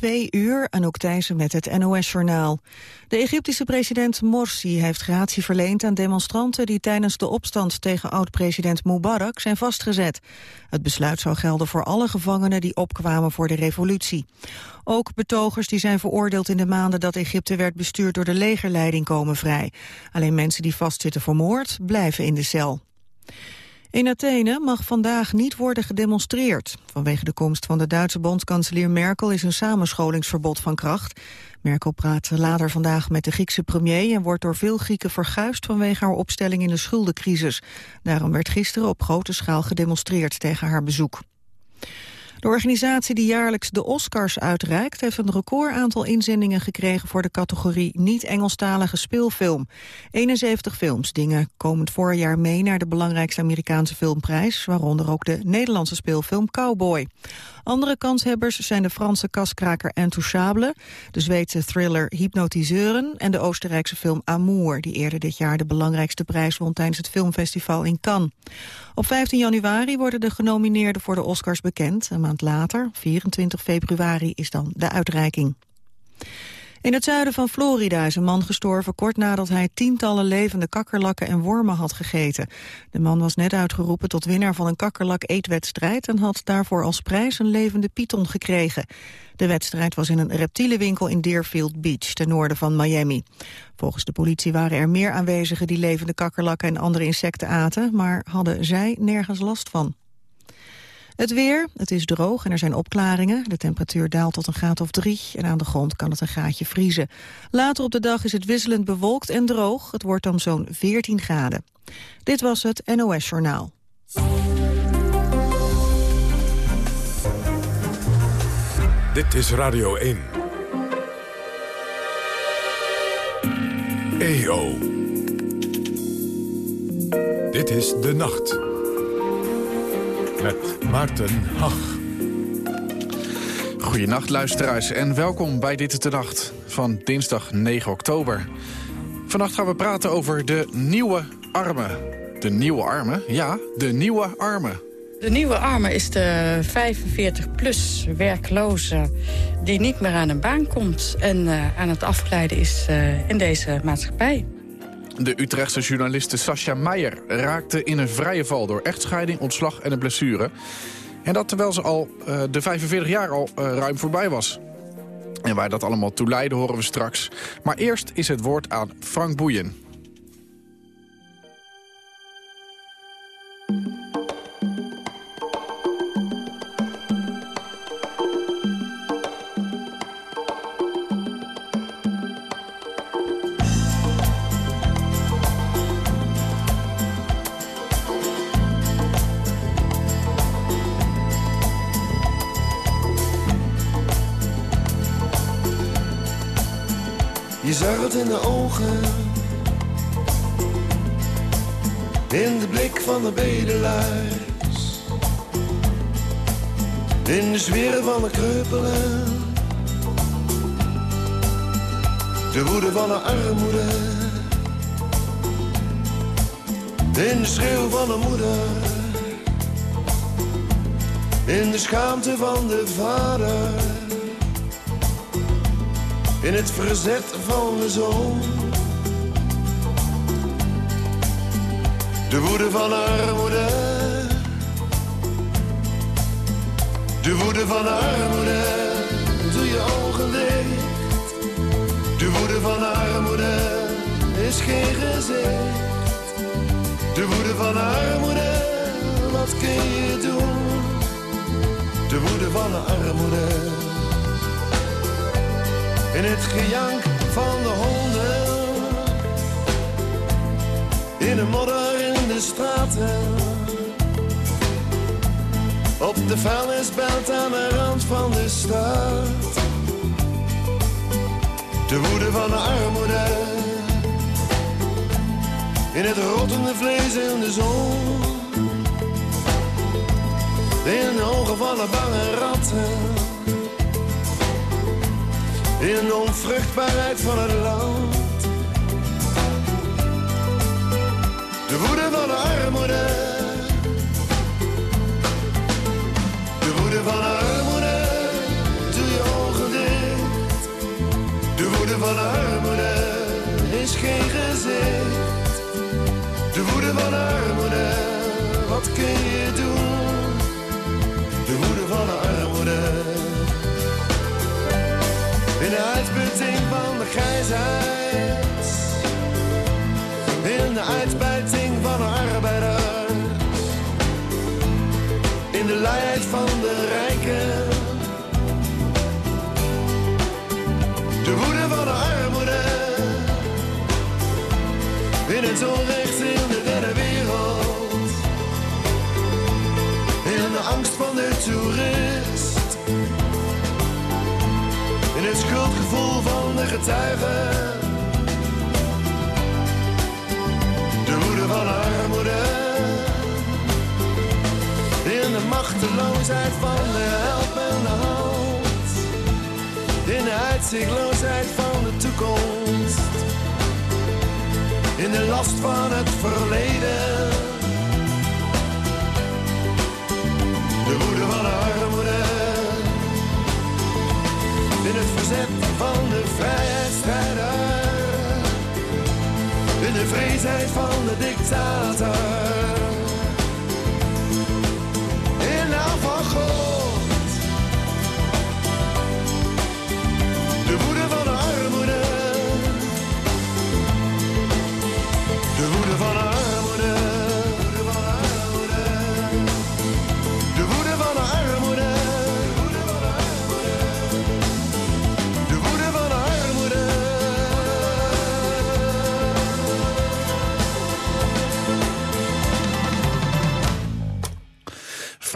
twee uur, Anouk Thijssen met het NOS-journaal. De Egyptische president Morsi heeft gratie verleend aan demonstranten... die tijdens de opstand tegen oud-president Mubarak zijn vastgezet. Het besluit zou gelden voor alle gevangenen die opkwamen voor de revolutie. Ook betogers die zijn veroordeeld in de maanden dat Egypte werd bestuurd door de legerleiding komen vrij. Alleen mensen die vastzitten voor moord blijven in de cel. In Athene mag vandaag niet worden gedemonstreerd. Vanwege de komst van de Duitse bondskanselier Merkel is een samenscholingsverbod van kracht. Merkel praat later vandaag met de Griekse premier en wordt door veel Grieken verguisd vanwege haar opstelling in de schuldencrisis. Daarom werd gisteren op grote schaal gedemonstreerd tegen haar bezoek. De organisatie die jaarlijks de Oscars uitreikt... heeft een record aantal inzendingen gekregen voor de categorie niet-Engelstalige speelfilm. 71 films dingen komend voorjaar mee naar de belangrijkste Amerikaanse filmprijs... waaronder ook de Nederlandse speelfilm Cowboy. Andere kanshebbers zijn de Franse kaskraker Intouchable... de Zweedse thriller Hypnotiseuren en de Oostenrijkse film Amour... die eerder dit jaar de belangrijkste prijs won tijdens het filmfestival in Cannes. Op 15 januari worden de genomineerden voor de Oscars bekend. Een maand later, 24 februari, is dan de uitreiking. In het zuiden van Florida is een man gestorven kort nadat hij tientallen levende kakkerlakken en wormen had gegeten. De man was net uitgeroepen tot winnaar van een kakkerlak-eetwedstrijd en had daarvoor als prijs een levende python gekregen. De wedstrijd was in een reptielenwinkel in Deerfield Beach, ten noorden van Miami. Volgens de politie waren er meer aanwezigen die levende kakkerlakken en andere insecten aten, maar hadden zij nergens last van. Het weer, het is droog en er zijn opklaringen. De temperatuur daalt tot een graad of drie en aan de grond kan het een graadje vriezen. Later op de dag is het wisselend bewolkt en droog. Het wordt dan zo'n 14 graden. Dit was het NOS Journaal. Dit is Radio 1. EO. Dit is De Nacht met Maarten Hach. Goedenacht luisteraars en welkom bij Dit is de Nacht van dinsdag 9 oktober. Vannacht gaan we praten over de nieuwe armen. De nieuwe armen? Ja, de nieuwe armen. De nieuwe armen is de 45-plus werkloze die niet meer aan een baan komt... en uh, aan het afgeleiden is uh, in deze maatschappij. De Utrechtse journaliste Sascha Meijer raakte in een vrije val... door echtscheiding, ontslag en een blessure. En dat terwijl ze al uh, de 45 jaar al uh, ruim voorbij was. En waar dat allemaal toe leidde horen we straks. Maar eerst is het woord aan Frank Boeien. In de blik van de bedelaars. In de sfeer van de kreupelen. De woede van de armoede. In de schreeuw van de moeder. In de schaamte van de vader in het verzet van de zon. De woede van armoede. De woede van armoede. Doe je ogen dicht. De woede van armoede is geen gezicht. De woede van armoede, wat kun je doen? De woede van armoede in het gejank van de honden. In de modder in de straten. Op de vuilnisbelt aan de rand van de stad. De woede van de armoede. In het rottende vlees in de zon. In de de bange ratten in de onvruchtbaarheid van het land. De woede van de armoede. De woede van de armoede. Doe je ogen dicht. De woede van de armoede is geen gezicht. De woede van de armoede. Wat kun je doen? In de uitputting van de grijsheid. In de uitbuiting van arbeiders. In de luiheid van de rijken. De woede van de armoede. In het onrecht in de derde wereld. In de angst van de toerist. Schuldgevoel van de getuigen. De woede van armoede. In de machteloosheid van de helpende hand. In de uitzichtloosheid van de toekomst. In de last van het verleden. De woede van armoede. In het verzet van de vrijheidsstrijder. In de vreesheid van de dictator.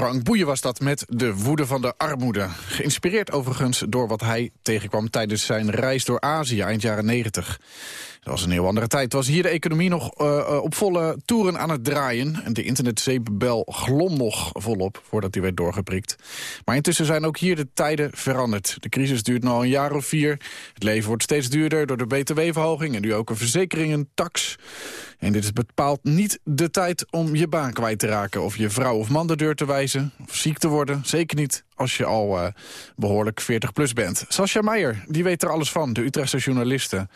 Frank Boeien was dat met de woede van de armoede. Geïnspireerd overigens door wat hij tegenkwam tijdens zijn reis door Azië eind jaren 90. Dat was een heel andere tijd. Was hier de economie nog eh, eh, op volle toeren aan het draaien. En de internetzeepbel glom nog volop voordat die werd doorgeprikt. Maar intussen zijn ook hier de tijden veranderd. De crisis duurt nu al een jaar of vier. Het leven wordt steeds duurder door de btw-verhoging... en nu ook een verzekeringen-tax. En dit is bepaald niet de tijd om je baan kwijt te raken... of je vrouw of man de deur te wijzen, of ziek te worden. Zeker niet als je al eh, behoorlijk 40 plus bent. Sascha Meijer, die weet er alles van, de Utrechtse journaliste.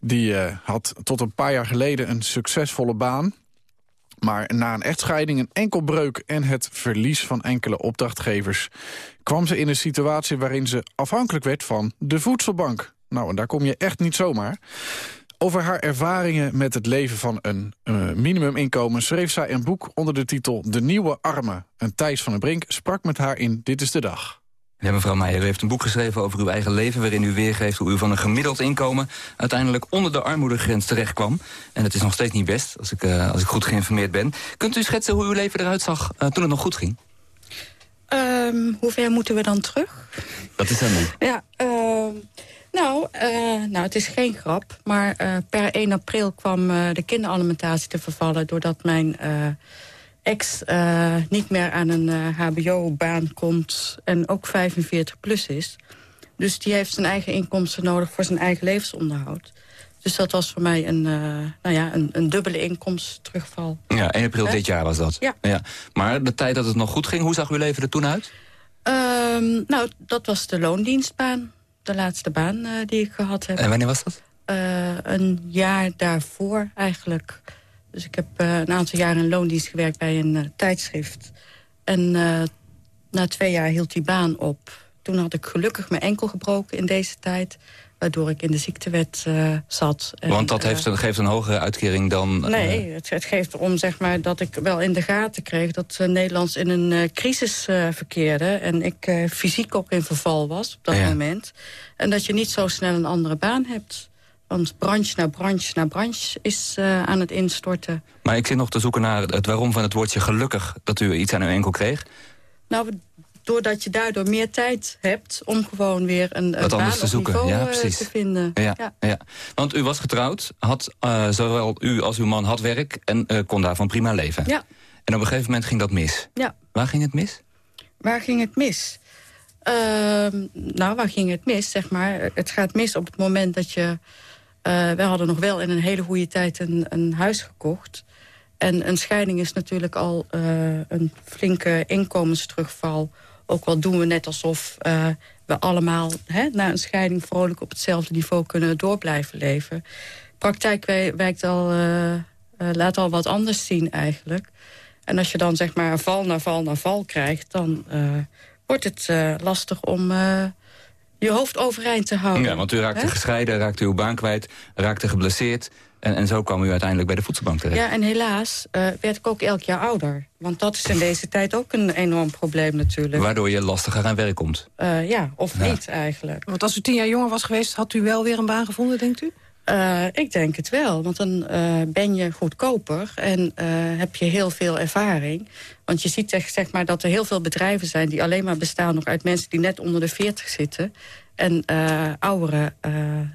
Die eh, had tot een paar jaar geleden een succesvolle baan. Maar na een echtscheiding, een enkelbreuk en het verlies van enkele opdrachtgevers... kwam ze in een situatie waarin ze afhankelijk werd van de voedselbank. Nou, en daar kom je echt niet zomaar. Over haar ervaringen met het leven van een uh, minimuminkomen... schreef zij een boek onder de titel De Nieuwe Armen. En Thijs van den Brink sprak met haar in Dit is de Dag. Ja, mevrouw Meijer, u heeft een boek geschreven over uw eigen leven... waarin u weergeeft hoe u van een gemiddeld inkomen... uiteindelijk onder de armoedegrens terechtkwam. En het is nog steeds niet best, als ik, uh, als ik goed geïnformeerd ben. Kunt u schetsen hoe uw leven eruit zag uh, toen het nog goed ging? Um, hoe ver moeten we dan terug? Dat is helemaal. Ja, uh, nou, nou, het is geen grap. Maar per 1 april kwam de kinderalimentatie te vervallen... doordat mijn ex niet meer aan een hbo-baan komt en ook 45 plus is. Dus die heeft zijn eigen inkomsten nodig voor zijn eigen levensonderhoud. Dus dat was voor mij een, nou ja, een, een dubbele inkomstenterugval. Ja, 1 april He? dit jaar was dat. Ja. ja. Maar de tijd dat het nog goed ging, hoe zag uw leven er toen uit? Um, nou, dat was de loondienstbaan. De laatste baan die ik gehad heb. En wanneer was dat? een jaar daarvoor eigenlijk. Dus ik heb uh, een aantal jaar in loondienst gewerkt bij een tijdschrift. En na twee jaar hield die baan op. Toen had ik gelukkig mijn enkel gebroken in deze tijd. Waardoor ik in de ziektewet zat. En, Want dat heeft, geeft een hogere uitkering dan... Nee, het, het, geeft erom zeg maar, dat ik wel in de gaten kreeg... dat Nederlands in een crisis verkeerde. En ik fysiek ook in verval was op dat ja. moment. En dat je niet zo snel een andere baan hebt... Want branche na branche na branche is uh, aan het instorten. Maar ik zit nog te zoeken naar het waarom van het woordje gelukkig... dat u iets aan uw enkel kreeg. Nou, doordat je daardoor meer tijd hebt... om gewoon weer een, een baan te, zoeken. Ja, uh, precies. te vinden. Ja, ja. ja, Want u was getrouwd, had, uh, zowel u als uw man had werk... en kon daarvan prima leven. Ja. En op een gegeven moment ging dat mis. Ja. Waar ging het mis? Waar ging het mis? nou, waar ging het mis, zeg maar? Het gaat mis op het moment dat je... We hadden nog wel in een hele goede tijd een, een huis gekocht. En een scheiding is natuurlijk al een flinke inkomensterugval. Ook al doen we net alsof uh, we allemaal hè, na een scheiding... vrolijk op hetzelfde niveau kunnen door blijven leven. praktijk wijkt al, laat al wat anders zien eigenlijk. En als je dan zeg maar val na val na val krijgt... dan wordt het lastig om je hoofd overeind te houden. Ja, want u raakte gescheiden, raakte uw baan kwijt, raakte geblesseerd... En, en zo kwam u uiteindelijk bij de voedselbank terecht. Ja, en helaas uh, werd ik ook elk jaar ouder. Want dat is in deze tijd ook een enorm probleem natuurlijk. Waardoor je lastiger aan werk komt. Uh, ja, of niet eigenlijk. Want als u tien jaar jonger was geweest... had u wel weer een baan gevonden, denkt u? Uh, ik denk het wel, want dan ben je goedkoper en heb je heel veel ervaring. Want je ziet zeg, zeg, maar dat er heel veel bedrijven zijn... die alleen maar bestaan nog uit mensen die net onder de 40 zitten. En ouderen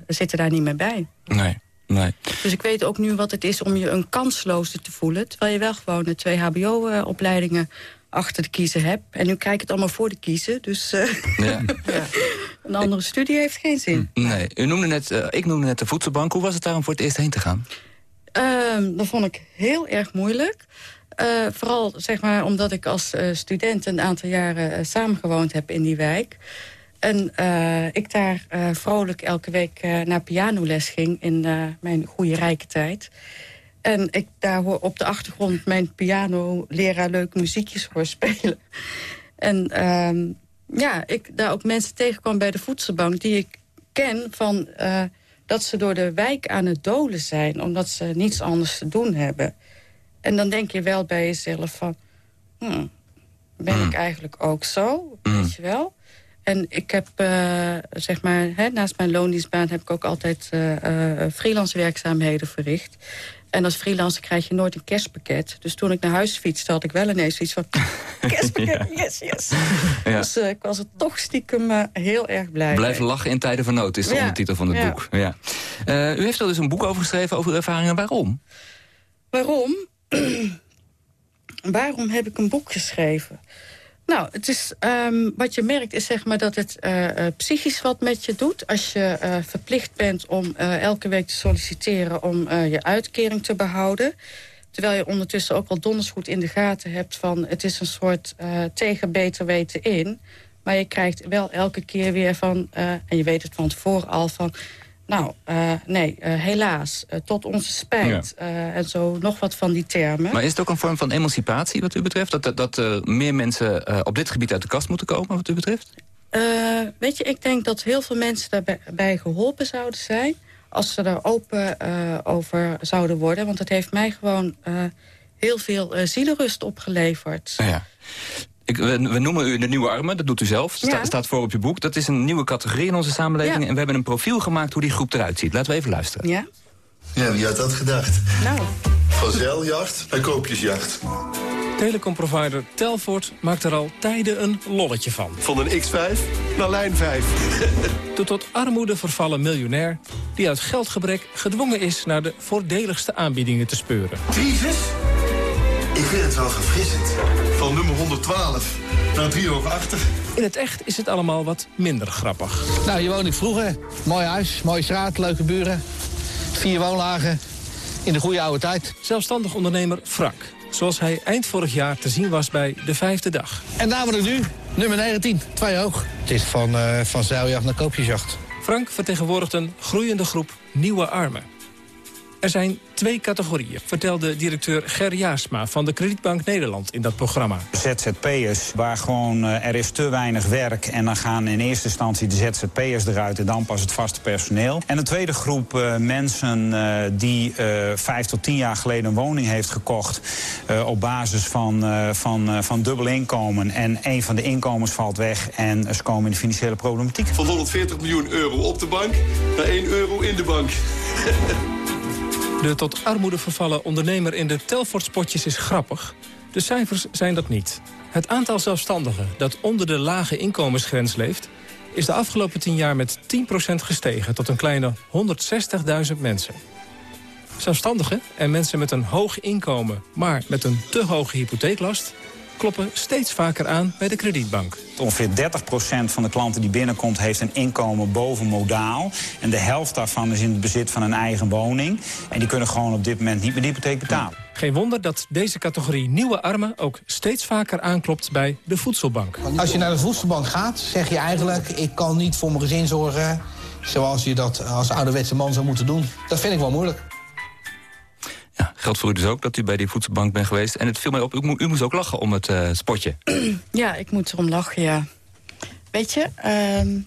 zitten daar niet meer bij. Nee. Nee. Dus ik weet ook nu wat het is om je een kansloze te voelen... terwijl je wel gewoon de twee hbo-opleidingen achter de kiezen hebt. En nu kijk ik het allemaal voor de kiezen, dus uh, ja. ja. een andere studie heeft geen zin. Nee, u noemde net, uh, ik noemde net de voedselbank. Hoe was het daarom voor het eerst heen te gaan? Uh, dat vond ik heel erg moeilijk. Uh, vooral zeg maar, omdat ik als student een aantal jaren samengewoond heb in die wijk. En uh, ik daar uh, vrolijk elke week uh, naar pianoles ging in mijn goede rijke tijd. En ik daar hoor op de achtergrond mijn piano-leraar leuke muziekjes hoor spelen. En ehm, ja, ik daar ook mensen tegenkwam bij de voedselbank... die ik ken van dat ze door de wijk aan het dolen zijn... omdat ze niets anders te doen hebben. En dan denk je wel bij jezelf van... Hmm, ben ik hmm. eigenlijk ook zo, hmm. weet je wel... En ik heb, uh, zeg maar, hè, naast mijn loondienstbaan heb ik ook altijd uh, freelance werkzaamheden verricht. En als freelancer krijg je nooit een kerstpakket. Dus toen ik naar huis fietste, had ik wel ineens iets van... kerstpakket, yes, yes. Ja. Dus ik was er toch stiekem heel erg blij Blijf lachen in tijden van nood is de ondertitel van het boek. Ja. u heeft al dus een boek over geschreven over uw ervaringen. Waarom? Waarom? Waarom heb ik een boek geschreven? Nou, het is, um, wat je merkt is zeg maar dat het uh, psychisch wat met je doet. Als je uh, verplicht bent om elke week te solliciteren om je uitkering te behouden. Terwijl je ondertussen ook wel donders goed in de gaten hebt van... het is een soort tegen beter weten in. Maar je krijgt wel elke keer weer van... en je weet het van tevoren al van... Nou, uh, nee, uh, helaas, uh, tot onze spijt. en zo nog wat van die termen. Maar is het ook een vorm van emancipatie wat u betreft? Dat, dat, dat meer mensen op dit gebied uit de kast moeten komen wat u betreft? weet je, ik denk dat heel veel mensen daarbij geholpen zouden zijn... als ze er open over zouden worden. Want het heeft mij gewoon heel veel zielenrust opgeleverd. Ja. Ik, we, noemen u de nieuwe armen, dat doet u zelf. Sta, Staat voor op je boek. Dat is een nieuwe categorie in onze samenleving. En we hebben een profiel gemaakt hoe die groep eruit ziet. Laten we even luisteren. Ja? Ja, wie had dat gedacht? Nou. Van zeiljacht naar koopjesjacht. Telecomprovider Telfort maakt er al tijden een lolletje van. Van een X5 naar lijn 5. De tot armoede vervallen miljonair... die uit geldgebrek gedwongen is naar de voordeligste aanbiedingen te speuren. Crisis? Ik vind het wel verfrissend. Van nummer 112 naar 3 over achter. In het echt is het allemaal wat minder grappig. Nou, hier woon ik vroeger. Mooi huis, mooie straat, leuke buren. Vier woonlagen. In de goede oude tijd. Zelfstandig ondernemer Frank. Zoals hij eind vorig jaar te zien was bij De Vijfde Dag. En daar word ik nu. Nummer 19. Twee hoog. Het is van, uh, van zeiljacht naar koopjesjacht. Frank vertegenwoordigt een groeiende groep nieuwe armen. Er zijn twee categorieën, vertelde directeur Ger Jaarsma van de Kredietbank Nederland in dat programma. ZZP'ers, waar gewoon uh, er is te weinig werk en dan gaan in eerste instantie de ZZP'ers eruit en dan pas het vaste personeel. En een tweede groep uh, mensen uh, die vijf tot tien jaar geleden een woning heeft gekocht op basis van, van, van dubbel inkomen en een van de inkomens valt weg en ze komen in de financiële problematiek. Van 140 miljoen euro op de bank naar 1 euro in de bank. De tot armoede vervallen ondernemer in de Telfort-spotjes is grappig. De cijfers zijn dat niet. Het aantal zelfstandigen dat onder de lage inkomensgrens leeft... is de afgelopen 10 jaar met 10% gestegen tot een kleine 160.000 mensen. Zelfstandigen en mensen met een hoog inkomen, maar met een te hoge hypotheeklast kloppen steeds vaker aan bij de kredietbank. Ongeveer 30% van de klanten die binnenkomt heeft een inkomen boven modaal. En de helft daarvan is in het bezit van een eigen woning. En die kunnen gewoon op dit moment niet meer de hypotheek betalen. Geen wonder dat deze categorie nieuwe armen ook steeds vaker aanklopt bij de voedselbank. Als je naar de voedselbank gaat, zeg je eigenlijk... ik kan niet voor mijn gezin zorgen, zoals je dat als ouderwetse man zou moeten doen. Dat vind ik wel moeilijk. Geldt voor u dus ook dat u bij die voedselbank bent geweest. En het viel mij op, u, u moest ook lachen om het eh, spotje. Ja, ik moet erom lachen, ja. Weet je, ehm,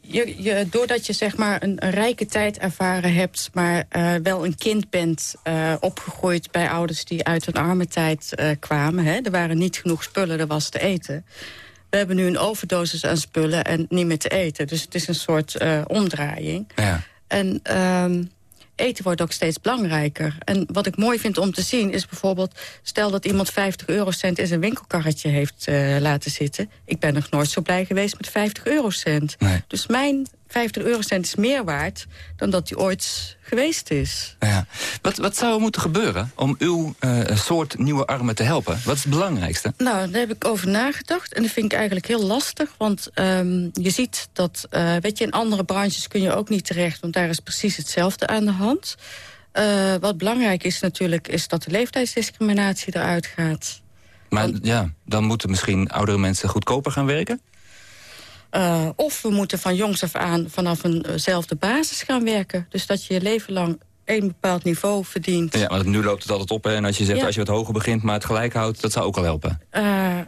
je, je, doordat je zeg maar een, een rijke tijd ervaren hebt... maar eh, wel een kind bent eh, opgegroeid bij ouders die uit een arme tijd kwamen... Hè, er waren niet genoeg spullen, er was te eten. We hebben nu een overdosis aan spullen en niet meer te eten. Dus het is een soort omdraaiing. Ja. En ehm, eten wordt ook steeds belangrijker. En wat ik mooi vind om te zien is bijvoorbeeld... stel dat iemand 50 eurocent in zijn winkelkarretje heeft eh, laten zitten. Ik ben nog nooit zo blij geweest met 50 eurocent. Nee. Dus mijn 50 eurocent is meer waard dan dat die ooit geweest is. Ja. Wat, wat zou er moeten gebeuren om uw eh, soort nieuwe armen te helpen? Wat is het belangrijkste? Nou, daar heb ik over nagedacht. En dat vind ik eigenlijk heel lastig. Want ehm, je ziet dat, eh, weet je, in andere branches kun je ook niet terecht. Want daar is precies hetzelfde aan de hand. Eh, wat belangrijk is natuurlijk, is dat de leeftijdsdiscriminatie eruit gaat. Maar ja, dan moeten misschien oudere mensen goedkoper gaan werken? Eh, of we moeten van jongs af aan vanaf eenzelfde basis gaan werken. Dus dat je je leven lang één bepaald niveau verdient. Ja, want nu loopt het altijd op. Hè? En als je zegt, Ja. als je wat hoger begint, maar het gelijk houdt... dat zou ook al helpen. Eh,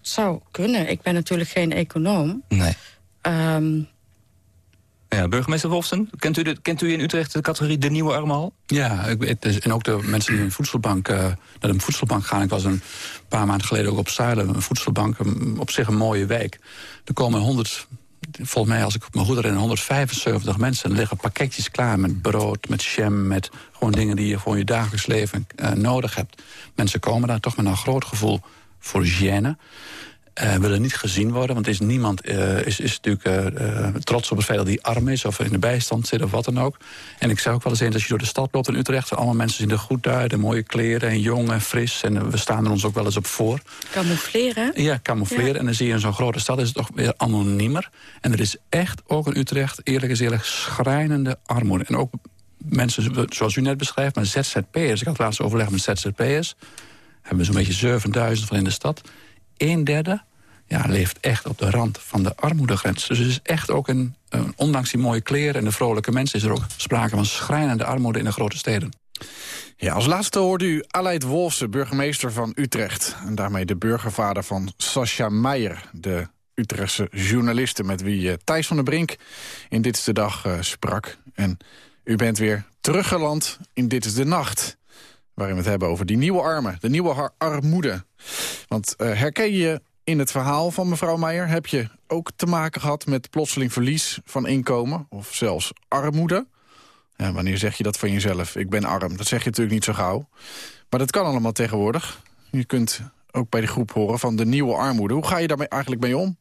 zou kunnen. Ik ben natuurlijk geen econoom. Nee. Ehm, Ja, burgemeester Wolfsen, kent u, de, kent u in Utrecht de categorie de nieuwe armen al? Ja, ik, het en ook de mensen die een voedselbank, eh, naar een voedselbank gaan. Ik was een paar maanden geleden ook op Zuilen, een voedselbank, op zich een mooie wijk. Er komen 100, volgens mij als ik me goed herinner, 175 mensen. Er liggen pakketjes klaar met brood, met jam, met gewoon dingen die je voor je dagelijks leven eh, nodig hebt. Mensen komen daar toch met een groot gevoel voor hygiëne. Eh, willen niet gezien worden. Want is niemand eh, is, is natuurlijk eh, trots op het feit dat hij arm is... of in de bijstand zit of wat dan ook. En ik zeg ook wel eens eens, als je door de stad loopt in Utrecht... allemaal mensen zien er goed uit, en mooie kleren en jong en fris. En we staan er ons ook wel eens op voor. camoufleren. Ja, camoufleren. En dan zie je in zo'n grote stad is het toch weer anoniemer. En er is echt ook in Utrecht, eerlijk is eerlijk, schrijnende armoede. En ook mensen zoals u net beschrijft, maar ZZP'ers. Ik had laatst overleg met ZZP'ers. Hebben we zo'n beetje 7000 van in de stad. Een derde ja, leeft echt op de rand van de armoedegrens. Dus het is echt ook een, ondanks die mooie kleren en de vrolijke mensen... is er ook sprake van schrijnende armoede in de grote steden. Ja, als laatste hoorde u Aleid Wolfsen, burgemeester van Utrecht. En daarmee de burgervader van Sascha Meijer, de Utrechtse journaliste... met wie eh, Thijs van der Brink in Dit is de Dag eh, sprak. En u bent weer teruggeland in Dit is de Nacht... waarin we het hebben over die nieuwe armen, de nieuwe armoede. Want eh, herken je in het verhaal van mevrouw Meijer... heb je ook te maken gehad met plotseling verlies van inkomen... of zelfs armoede... Ja, wanneer zeg je dat van jezelf? Ik ben arm. Dat zeg je natuurlijk niet zo gauw. Maar dat kan allemaal tegenwoordig. Je kunt ook bij de groep horen van de nieuwe armoede. Hoe ga je daarmee eigenlijk mee om?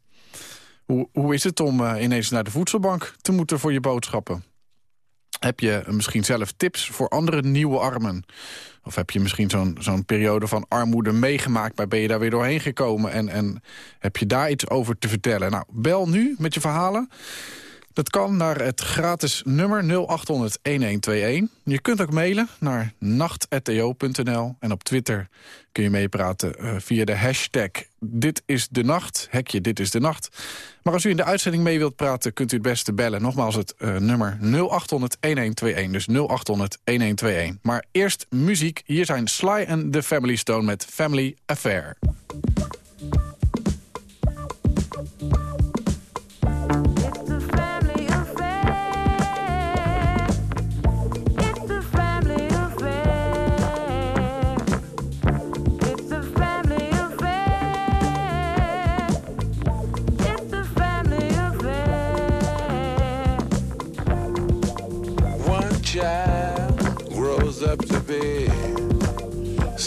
Hoe, hoe is het om eh, ineens naar de voedselbank te moeten voor je boodschappen? Heb je misschien zelf tips voor andere nieuwe armen? Of heb je misschien zo'n zo'n periode van armoede meegemaakt... maar ben je daar weer doorheen gekomen en, en heb je daar iets over te vertellen? Nou, bel nu met je verhalen. Dat kan naar het gratis nummer 0800-1121. Je kunt ook mailen naar nacht.to.nl. En op Twitter kun je meepraten eh, via de hashtag Dit is de Nacht. Hekje Dit is de Nacht. Maar als u in de uitzending mee wilt praten, kunt u het beste bellen. Nogmaals het eh, nummer 0800-1121. Dus 0800-1121. Maar eerst muziek. Hier zijn Sly en The Family Stone met Family Affair.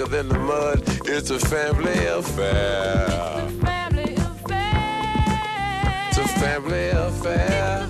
Thicker than the mud. It's a family affair. It's a family affair. Oh, no, affair.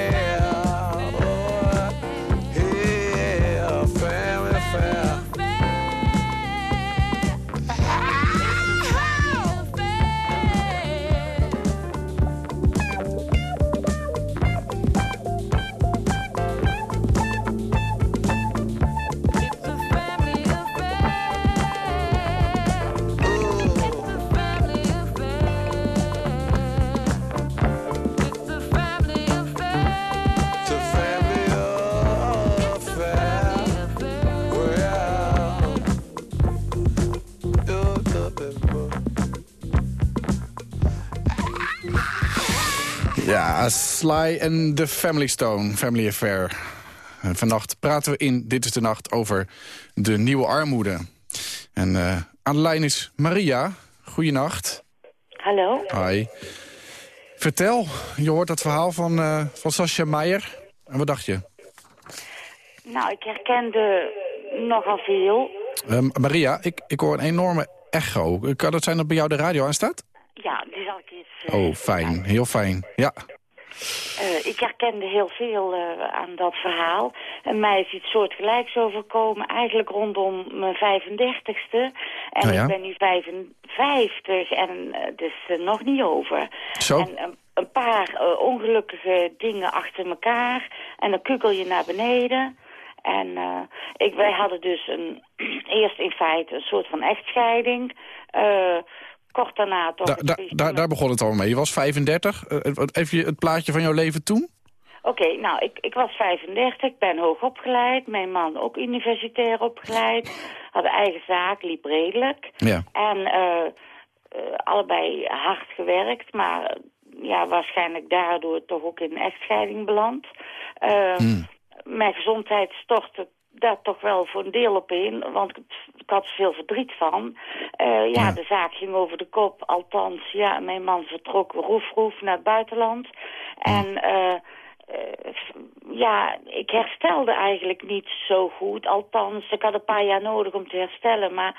Sly en The Family Stone, Family Affair. En vannacht praten we in Dit is de Nacht over de nieuwe armoede. En eh, aan de lijn is Maria. Goeienacht. Hallo. Hi. Vertel, je hoort dat verhaal van, eh van Sascha Meijer. En wat dacht je? Nou, ik herkende nogal veel. Ehm, Maria, ik, ik hoor een enorme echo. Kan het zijn dat bij jou de radio aanstaat? Ja, die zal ik eens... eh, Oh, fijn. Heel fijn. Ja. Eh, ik herkende heel veel eh, aan dat verhaal. En mij is iets soortgelijks overkomen, eigenlijk rondom mijn 35ste. En Nou ja. ik ben nu 55 en is er nog niet over. Zo. En een, paar ongelukkige dingen achter elkaar. En dan kukkel je naar beneden. En ik, wij hadden dus een, eerst in feite een soort van echtscheiding. Eh, kort daarna toch... Da, da, daar, begon het al mee. Je was 35. Eh, wat- even je- het plaatje van jouw leven toen? Oké, nou, ik, ik was 35, ik ben hoog opgeleid. Mijn man ook universitair opgeleid. Had een eigen zaak, liep redelijk. Ja. En eh, eh, allebei hard gewerkt, maar eh, ja, waarschijnlijk daardoor toch ook in een echtscheiding beland. Eh, Mijn gezondheid stortte daar toch wel voor een deel op in, want ik, had er veel verdriet van. Eh, ja, de zaak ging over de kop, althans, ja, mijn man vertrok roef roef naar het buitenland. En eh, eh, ja, ik herstelde eigenlijk niet zo goed. Althans, ik had een paar jaar nodig om te herstellen. Maar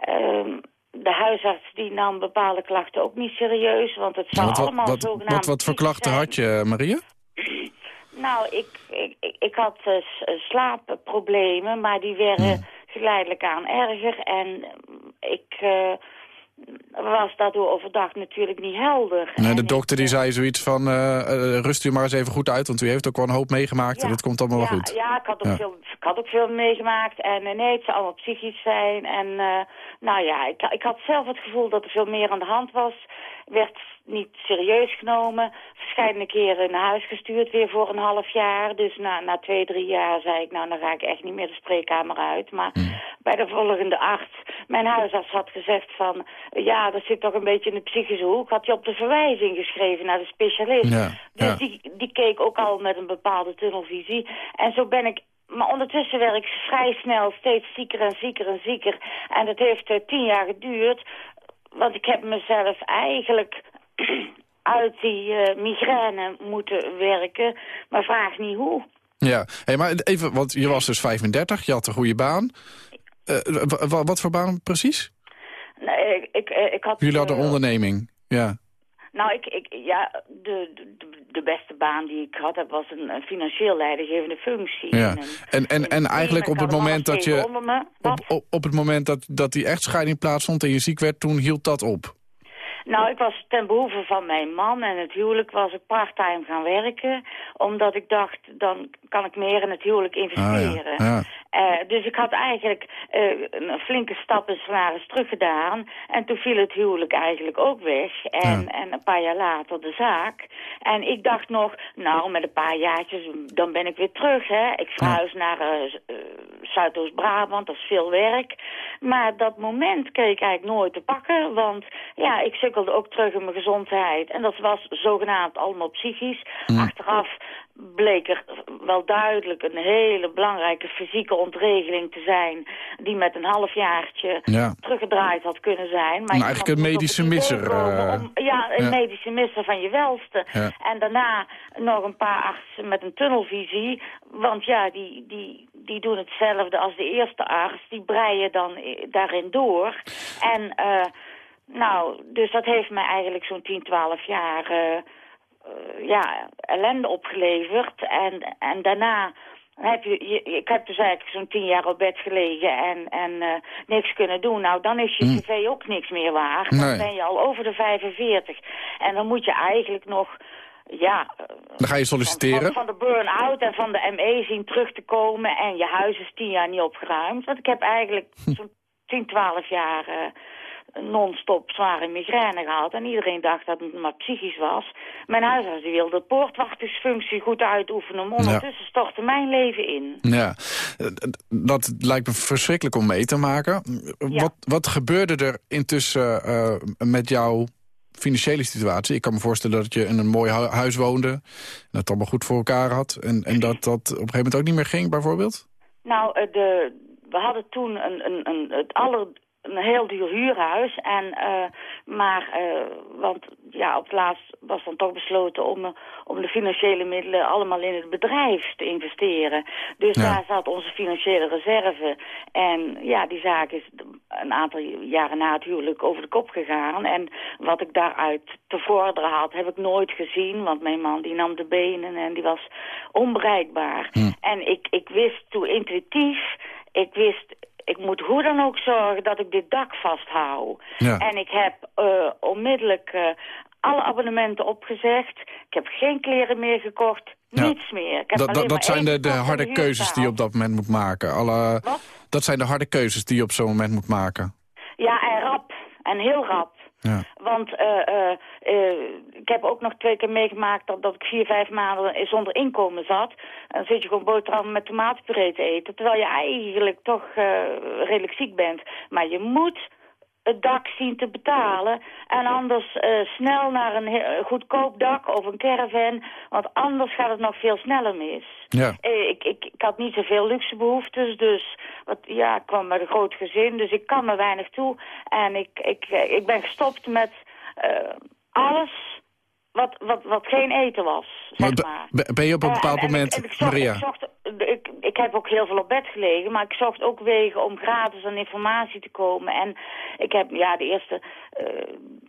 ehm, de huisarts die nam bepaalde klachten ook niet serieus. Want het zou allemaal wat, zogenaamd... wat, wat voor klachten had je, Maria? Nou, ik, ik, ik, had eh, eh, slaapproblemen, maar die werden geleidelijk aan erger. En mm, ik eh, was daardoor overdag natuurlijk niet helder. Nee, En de ik, dokter die zei zoiets van... eh, eh, rust u maar eens even goed uit, want u heeft ook wel een hoop meegemaakt... en dat komt allemaal ja, wel goed. Ja, ik had ook. Veel, ik had ook veel meegemaakt. En nee, het zou allemaal psychisch zijn. En nou ja, ik, ik had zelf het gevoel dat er veel meer aan de hand was. Werd niet serieus genomen. Verschillende keren naar huis gestuurd, weer voor een half jaar. Dus na, na twee, drie jaar zei ik, nou dan ga ik echt niet meer de spreekkamer uit. Maar bij de volgende arts, mijn huisarts had gezegd van... ja, dat zit toch een beetje in de psychische hoek. Had hij op de verwijzing geschreven naar de specialist. Ja, Dus ja. die, die keek ook al met een bepaalde tunnelvisie. En zo ben ik... Maar ondertussen werd ik vrij snel steeds zieker en zieker en zieker. En dat heeft eh, tien jaar geduurd. Want ik heb mezelf eigenlijk uit die eh, migraine moeten werken. Maar vraag niet hoe. Ja, hey, maar even, want je was dus 35, je had een goede baan. Eh, wa- wa- wat voor baan precies? Nee, ik, ik, eh, ik had... Jullie hadden een onderneming, ja. Nou, ik, ik, ja, de, de, de beste baan die ik had, dat was een, financieel leidinggevende functie. ja. En, en, en eigenlijk op het moment dat je... Op, op, op het moment dat, dat die echtscheiding plaatsvond en je ziek werd, toen hield dat op. Nou, ik was ten behoeve van mijn man en het huwelijk was ik parttime gaan werken. Omdat ik dacht, dan kan ik meer in het huwelijk investeren. Ah, ja. Eh, dus ik had eigenlijk eh, een flinke stap in salaris teruggedaan. En toen viel het huwelijk eigenlijk ook weg. En, Ja. en een paar jaar later de zaak. En ik dacht nog, nou, met een paar jaartjes, dan ben ik weer terug. Hè. Ik verhuis naar eh, Zuidoost-Brabant, dat is veel werk. Maar dat moment kreeg ik eigenlijk nooit te pakken, want ja, ik ook terug in mijn gezondheid. En dat was zogenaamd allemaal psychisch. Achteraf bleek er wel duidelijk een hele belangrijke fysieke ontregeling te zijn... die met een halfjaartje Ja. teruggedraaid had kunnen zijn. Maar Nou, eigenlijk een medische misser, eh, om- ja, een ja. medische misser van je welste. Ja. En daarna nog een paar artsen met een tunnelvisie. Want ja, die, die, die doen hetzelfde als de eerste arts. Die breien dan daarin door. En eh, nou, dus dat heeft mij eigenlijk zo'n 10, 12 jaar... eh, eh, ja, ellende opgeleverd. En, en daarna heb je, je, ik heb dus eigenlijk zo'n tien jaar op bed gelegen en, en eh, niks kunnen doen. Nou, dan is je cv ook niks meer waard. Dan Nee. ben je al over de 45. En dan moet je eigenlijk nog, ja... Dan ga je van, solliciteren. van de burn-out en van de ME zien terug te komen. En je huis is tien jaar niet opgeruimd. Want ik heb eigenlijk Hm. zo'n 10, 12 jaar... non-stop zware migraine gehad. En iedereen dacht dat het maar psychisch was. Mijn huisarts wilde de poortwachtersfunctie goed uitoefenen. Maar ondertussen stortte mijn leven in. Ja, Eh, dat lijkt me verschrikkelijk om mee te maken. Wat, wat gebeurde er intussen eh, met jouw financiële situatie? Ik kan me voorstellen dat je in een mooi hu- huis woonde... en het allemaal goed voor elkaar had... en, en dat dat op een gegeven moment ook niet meer ging, bijvoorbeeld? Nou, eh, de, we hadden toen een, een, een, het aller, een heel duur huurhuis. En, eh, maar, eh, want ja, op het laatst was dan toch besloten om, eh, om de financiële middelen allemaal in het bedrijf te investeren. Dus Ja. daar zat onze financiële reserve. En ja, die zaak is een aantal jaren na het huwelijk over de kop gegaan. En wat ik daaruit te vorderen had, heb ik nooit gezien. Want mijn man die nam de benen en die was onbereikbaar. En ik, ik wist toen intuïtief, ik wist, ik moet hoe dan ook zorgen dat ik dit dak vasthoud. Ja. En ik heb eh, onmiddellijk eh, alle abonnementen opgezegd. Ik heb geen kleren meer gekocht, niets meer. Ik heb Dat, dat, zijn de, de harde keuzes die je op dat moment moet maken. Alle, dat zijn de harde keuzes die je op zo'n moment moet maken. Ja, en rap. En heel rap. Ja. Want eh, eh, eh, ik heb ook nog twee keer meegemaakt dat, dat ik vier, vijf maanden zonder inkomen zat. En dan zit je gewoon boterhammen met tomatenpuree te eten. Terwijl je eigenlijk toch redelijk ziek bent. Maar je moet het dak zien te betalen. En anders snel naar een goedkoop dak of een caravan. Want anders gaat het nog veel sneller mis. Ja. Ik, ik, ik had niet zoveel luxe behoeftes, dus wat, ja, ik kwam met een groot gezin, dus ik kan me weinig toe. En ik, ik, ik ben gestopt met eh, alles wat, wat, wat geen eten was, zeg maar. be- ben je op een bepaald en- en moment, ik, en ik zocht, Maria... Ik, zocht, ik, ik heb ook heel veel op bed gelegen, maar ik zocht ook wegen om gratis aan informatie te komen. En ik heb, ja, de eerste, eh,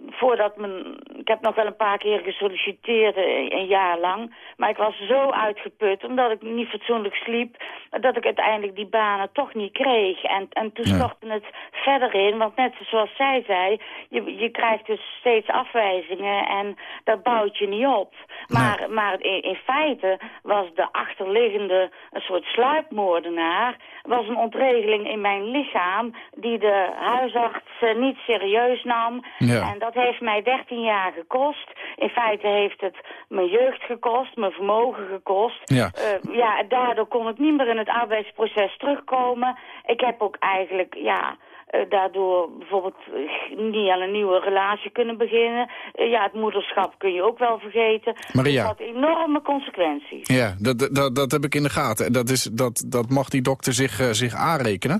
voordat mijn, ik heb nog wel een paar keer gesolliciteerd, eh, een jaar lang. Maar ik was zo uitgeput, omdat ik niet fatsoenlijk sliep, dat ik uiteindelijk die banen toch niet kreeg. En, en toen stortte het verder in, want net zoals zij zei, je, je krijgt dus steeds afwijzingen en dat bouwt je niet op. Maar, maar in, in feite was de achterliggende, een soort sluipmoordenaar, was een ontregeling in mijn lichaam die de huisarts eh, niet serieus nam. Ja. En dat heeft mij 13 jaar gekost. In feite heeft het mijn jeugd gekost, mijn vermogen gekost. Ja. Eh, ja, daardoor kon ik niet meer in het arbeidsproces terugkomen. Ik heb ook eigenlijk, ja, daardoor bijvoorbeeld eh, niet aan een nieuwe relatie kunnen beginnen. Eh, ja, het moederschap kun je ook wel vergeten. Maria. Dat had enorme consequenties. Ja, dat, dat, dat heb ik in de gaten. En dat, is, dat, dat mag die dokter zich, eh, zich aanrekenen.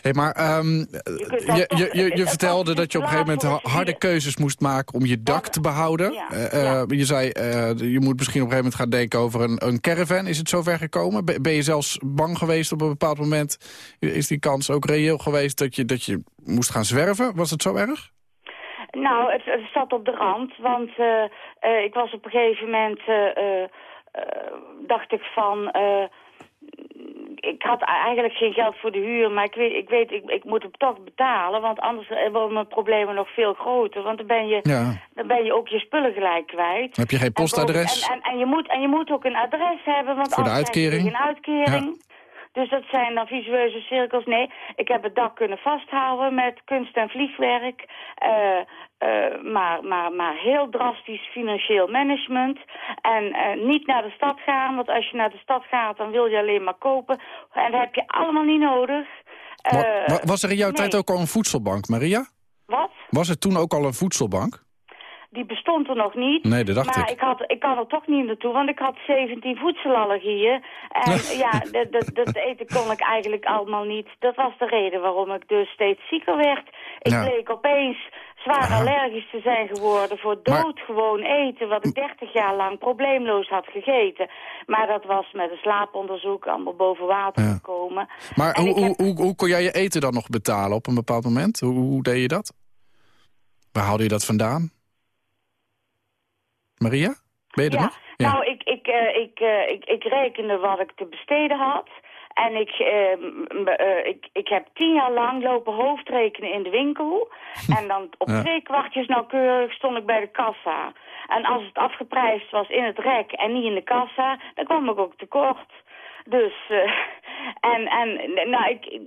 Hey, maar ehm, je, je, je, je vertelde dat je op een gegeven moment ha- harde keuzes moest maken om je dak te behouden. Eh, eh, Je zei, eh, je moet misschien op een gegeven moment gaan denken over een, een caravan. Is het zover gekomen? Ben ben je zelfs bang geweest op een bepaald moment? Is die kans ook reëel geweest dat je, dat je moest gaan zwerven? Was het zo erg? Nou, het, het zat op de rand, want eh, eh, ik was op een gegeven moment, eh, dacht ik van, ik had eigenlijk geen geld voor de huur, maar ik weet, ik, weet ik, ik moet hem toch betalen, want anders worden mijn problemen nog veel groter, want dan ben je, Ja. dan ben je ook je spullen gelijk kwijt. Heb je geen postadres? En, en, en, je moet, en je moet ook een adres hebben, want Voor de je uitkering? geen uitkering. Dus dat zijn dan visueuze cirkels. Nee, ik heb het dak kunnen vasthouden met kunst en vliegwerk. Eh, eh, maar, maar, maar heel drastisch financieel management. En eh, niet naar de stad gaan, want als je naar de stad gaat... dan wil je alleen maar kopen. En dat heb je allemaal niet nodig. Wa- wa- was er in jouw nee. tijd ook al een voedselbank, Maria? Wat? Was er toen ook al een voedselbank? Die bestond er nog niet. Nee, dat dacht maar ik. ik. had, ik kan er toch niet naartoe, want ik had 17 voedselallergieën. En ja, dat, dat, dat eten kon ik eigenlijk allemaal niet. Dat was de reden waarom ik dus steeds zieker werd. Ik bleek opeens zwaar allergisch te zijn geworden voor Maar- doodgewoon eten... wat ik 30 jaar lang probleemloos had gegeten. Maar dat was met een slaaponderzoek allemaal boven water Ja. gekomen. Maar heb- hoe, hoe, hoe kon jij je eten dan nog betalen op een bepaald moment? Hoe, hoe deed je dat? Waar haalde je dat vandaan? Maria? Ben je er ja. nog? Nou, ik, ik, eh, ik, eh, ik, ik rekende wat ik te besteden had. En ik, eh, ik, ik heb tien jaar lang lopen hoofdrekenen in de winkel. en dan op Ja. twee kwartjes nauwkeurig stond ik bij de kassa. En als het afgeprijsd was in het rek en niet in de kassa, dan kwam ik ook tekort. Dus, en, en nou, ik,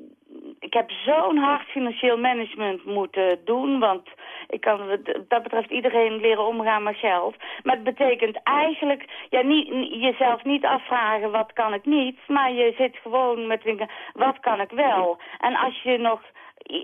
ik heb zo'n hard financieel management moeten doen, want ik kan dat betreft iedereen leren omgaan met geld. Maar het betekent eigenlijk ja, niet, jezelf niet afvragen wat kan ik niet, maar je zit gewoon met denken wat kan ik wel. En als je nog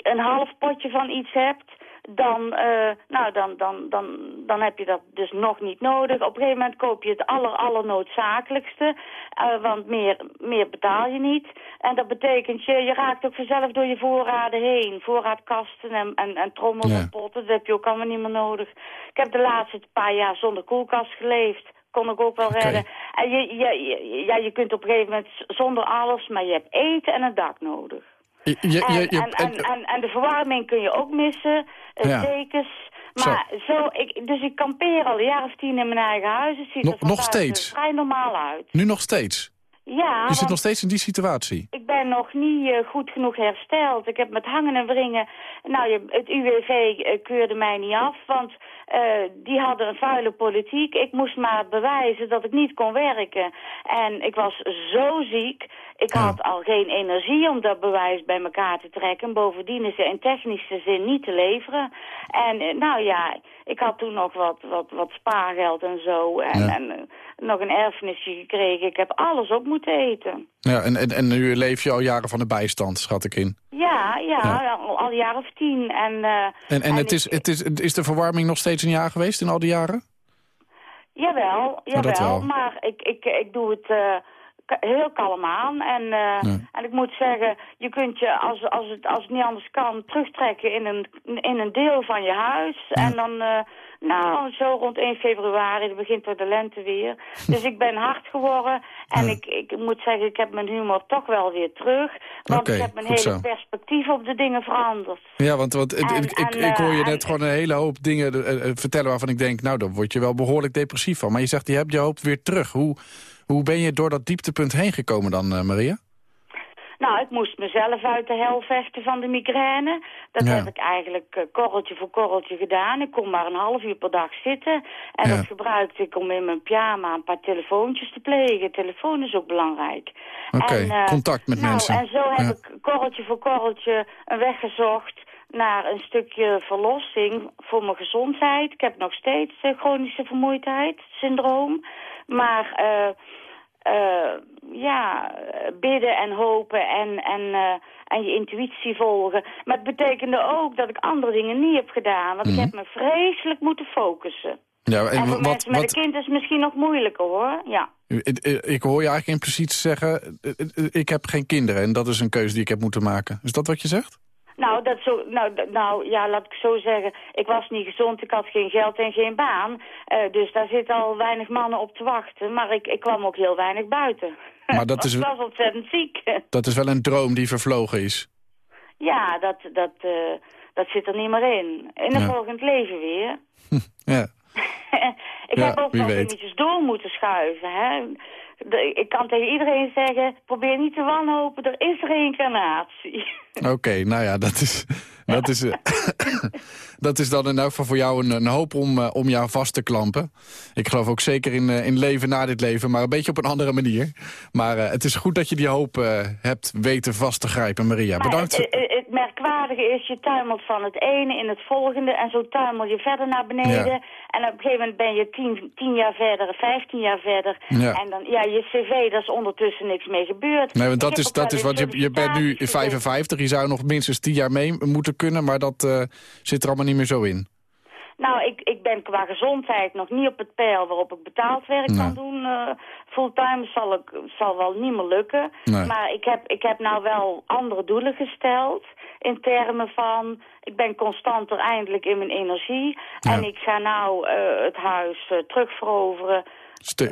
een half potje van iets hebt, dan, eh, nou, dan, dan, dan, dan heb je dat dus nog niet nodig. Op een gegeven moment koop je het aller, allernoodzakelijkste, eh, want meer, meer betaal je niet. En dat betekent, je, je raakt ook vanzelf door je voorraden heen. Voorraadkasten en, en, en trommels Ja. en potten, dat heb je ook allemaal niet meer nodig. Ik heb de laatste paar jaar zonder koelkast geleefd. Kon ik ook wel redden. En je, je, je- ja, je kunt op een gegeven moment zonder alles, maar je hebt eten en een dak nodig. Je, je, je, En, en, en, de verwarming kun je ook missen, eh, Ja. dekens. Maar zo. ik, dus ik kampeer al een jaar of tien in mijn eigen huis. Het ziet Nog- er nog steeds? vrij normaal uit. nu nog steeds? Ja, je zit nog steeds in die situatie? ik ben nog niet eh, goed genoeg hersteld. Ik heb met hangen en wringen... Nou, je, het UWV eh, keurde mij niet af, want eh, die hadden een vuile politiek. Ik moest maar bewijzen dat ik niet kon werken. En ik was zo ziek. Ik had al geen energie om dat bewijs bij elkaar te trekken. Bovendien is ze in technische zin niet te leveren. En nou ja, ik had toen nog wat, wat, wat spaargeld en zo. En, Ja. en nog een erfenisje gekregen. Ik heb alles op moeten eten. Ja, en, en, en nu leef je al jaren van de bijstand, schat ik in. Ja, ja, Ja. Al, al een jaar of tien. En, eh, En, en, het ik- is, het is, is de verwarming nog steeds een jaar geweest in al die jaren? Jawel, jawel. wel. maar ik, ik, ik doe het eh, heel kalm aan. En, eh, en ik moet zeggen, je kunt je, als, als, het, als het niet anders kan, terugtrekken in een, in een deel van je huis. En dan, nou, zo rond 1 februari, dan begint er de lente weer. dus ik ben hard geworden. En ik, ik moet zeggen, ik heb mijn humor toch wel weer terug. Want ik heb mijn hele zo. perspectief op de dingen veranderd. Ja, want, want En- ik, ik, en, ik hoor je eh, net gewoon een hele hoop dingen eh, eh, vertellen waarvan ik denk... nou, dan word je wel behoorlijk depressief van. Maar je zegt, je hebt je hoop weer terug. Hoe, hoe ben je door dat dieptepunt heen gekomen dan, Maria? Nou, ik moest mezelf uit de hel vechten van de migraine. Dat Ja. heb ik eigenlijk eh, korreltje voor korreltje gedaan. Ik kon maar een half uur per dag zitten. En Ja. dat gebruikte ik om in mijn pyjama een paar telefoontjes te plegen. Telefoon is ook belangrijk. Oké, En, eh, contact met nou, mensen. En zo heb Ja. ik korreltje voor korreltje een weg gezocht naar een stukje verlossing voor mijn gezondheid. Ik heb nog steeds eh, chronische vermoeidheid, syndroom. Maar eh, eh, ja, bidden en hopen en, en, eh, en je intuïtie volgen. Maar het betekende ook dat ik andere dingen niet heb gedaan. Want Mhm. ik heb me vreselijk moeten focussen. Ja, En, en voor wat, mensen met wat, een kind is het misschien nog moeilijker hoor. Ja. ik, hoor je eigenlijk impliciet zeggen... ik heb geen kinderen en dat is een keuze die ik heb moeten maken. Is dat wat je zegt? Nou, dat zo, nou, nou, ja, laat ik zo zeggen. Ik was niet gezond, ik had geen geld en geen baan. Eh, dus daar zitten al weinig mannen op te wachten. Maar ik, ik kwam ook heel weinig buiten. Maar dat is, Ik was ontzettend ziek. dat is wel een droom die vervlogen is. ja, dat, dat, eh, dat zit er niet meer in. In een Ja. volgend leven weer. Ja. ik Ja, heb ook nog dingetjes door moeten schuiven. Hè? Ik kan tegen iedereen zeggen, probeer niet te wanhopen, er is reïncarnatie. Oké, nou ja, dat is... Dat is, eh, dat is dan in elk geval voor jou een, een hoop om, eh, om jou vast te klampen. Ik geloof ook zeker in, eh, in leven na dit leven, maar een beetje op een andere manier. Maar het is goed dat je die hoop hebt weten vast te grijpen, Maria. Maar Bedankt. Het merkwaardige is, je tuimelt van het ene in het volgende... en zo tuimel je verder naar beneden. Ja. En op een gegeven moment ben je tien, tien jaar verder, vijftien jaar verder. Ja. En dan, ja, je cv, daar is ondertussen niks mee gebeurd. Nee, want dat is, dat is wat je, je bent nu sollicitaties gedaan. 55. Je zou nog minstens 10 jaar mee moeten kunnen, maar dat eh, zit er allemaal niet meer zo in. Nou, ik, ik ben qua gezondheid nog niet op het peil waarop ik betaald werk Nee. kan doen. eh, fulltime zal, ik, zal wel niet meer lukken. Nee. Maar ik heb, ik heb nou wel andere doelen gesteld. In termen van, ik ben constanter eindelijk in mijn energie. En ik ga nou eh, het huis eh, terugveroveren.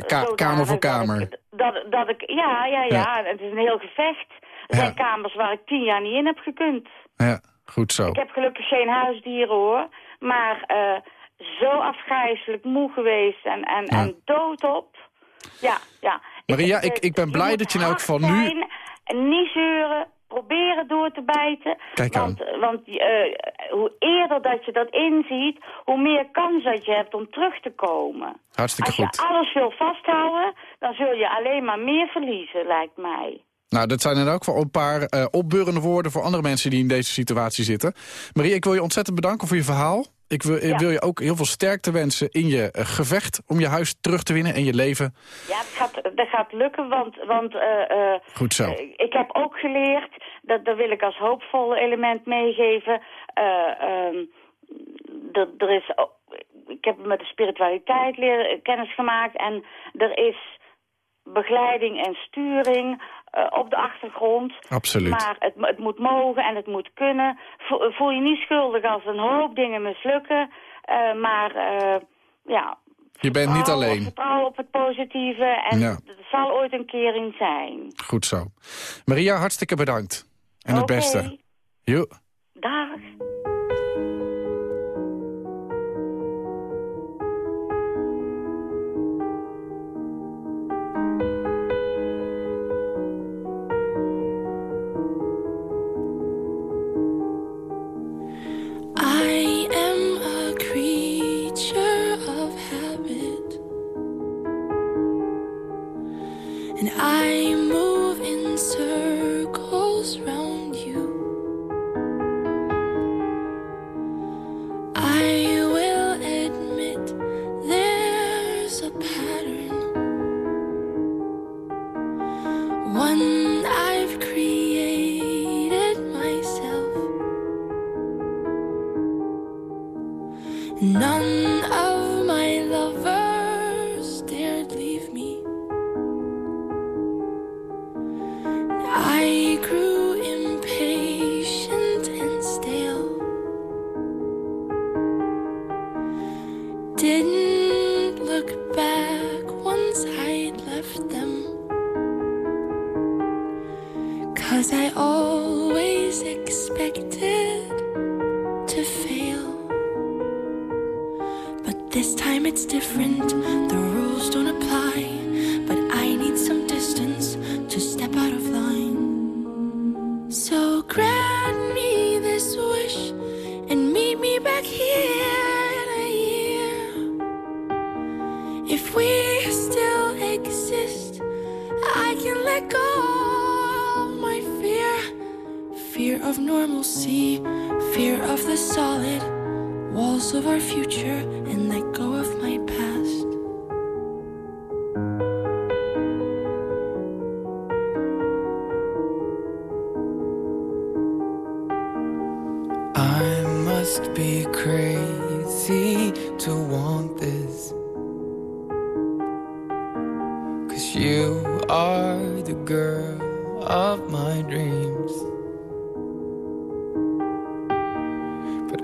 Ka- kamer voor dat kamer. ik- Dat, dat ik, ja, ja, ja, Ja. Het is een heel gevecht. Er zijn Ja. kamers waar ik tien jaar niet in heb gekund. Ja, goed zo. Ik heb gelukkig geen huisdieren hoor. Maar eh, zo afgrijzelijk moe geweest en, en, Ja. en doodop. Ja, ja. Maria, ik, ik ben blij dat je elk hard geval nu... zijn niet zeuren, proberen door te bijten. Kijk aan. want want eh, hoe eerder dat je dat inziet, hoe meer kans dat je hebt om terug te komen. Hartstikke Als je goed. alles wil vasthouden, dan zul je alleen maar meer verliezen, lijkt mij. Nou, dat zijn in elk geval een paar eh, opbeurende woorden voor andere mensen die in deze situatie zitten. Marie, ik wil je ontzettend bedanken voor je verhaal. Ik wil, Ja. wil je ook heel veel sterkte wensen in je eh, gevecht om je huis terug te winnen en je leven. Ja, het gaat, dat gaat lukken, want, want eh, Goed zo. ik heb ook geleerd, dat, dat wil ik als hoopvol element meegeven. ehm, er, is, ook- ik heb met de spiritualiteit leren, kennis gemaakt en er is begeleiding en sturing eh, op de achtergrond. Absoluut. Maar het, het moet mogen en het moet kunnen. Voel, voel je niet schuldig als een hoop dingen mislukken, eh, maar eh, ja, Je bent niet alleen. Vertrouw op het positieve en Ja. er zal ooit een kering zijn. Goed zo. Maria, hartstikke bedankt. En het beste. Jo. Dag. And I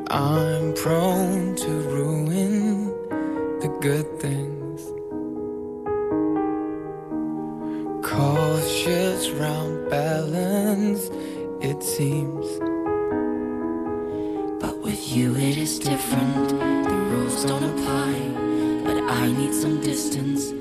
I'm prone to ruin the good things. Cautious round balance, it seems. But with you it is different. The rules don't apply. But I need some distance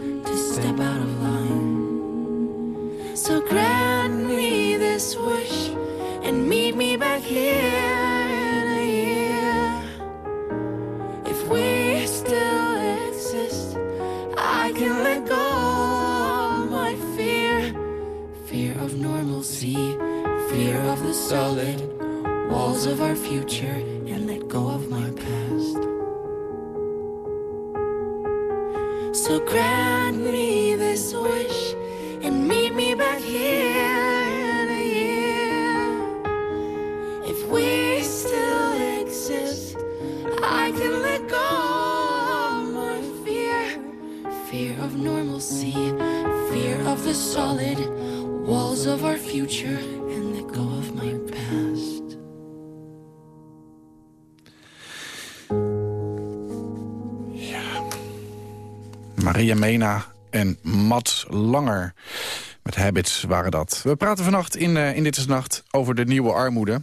Habits waren dat. We praten vannacht in, eh, in Dit is Nacht over de nieuwe armoede.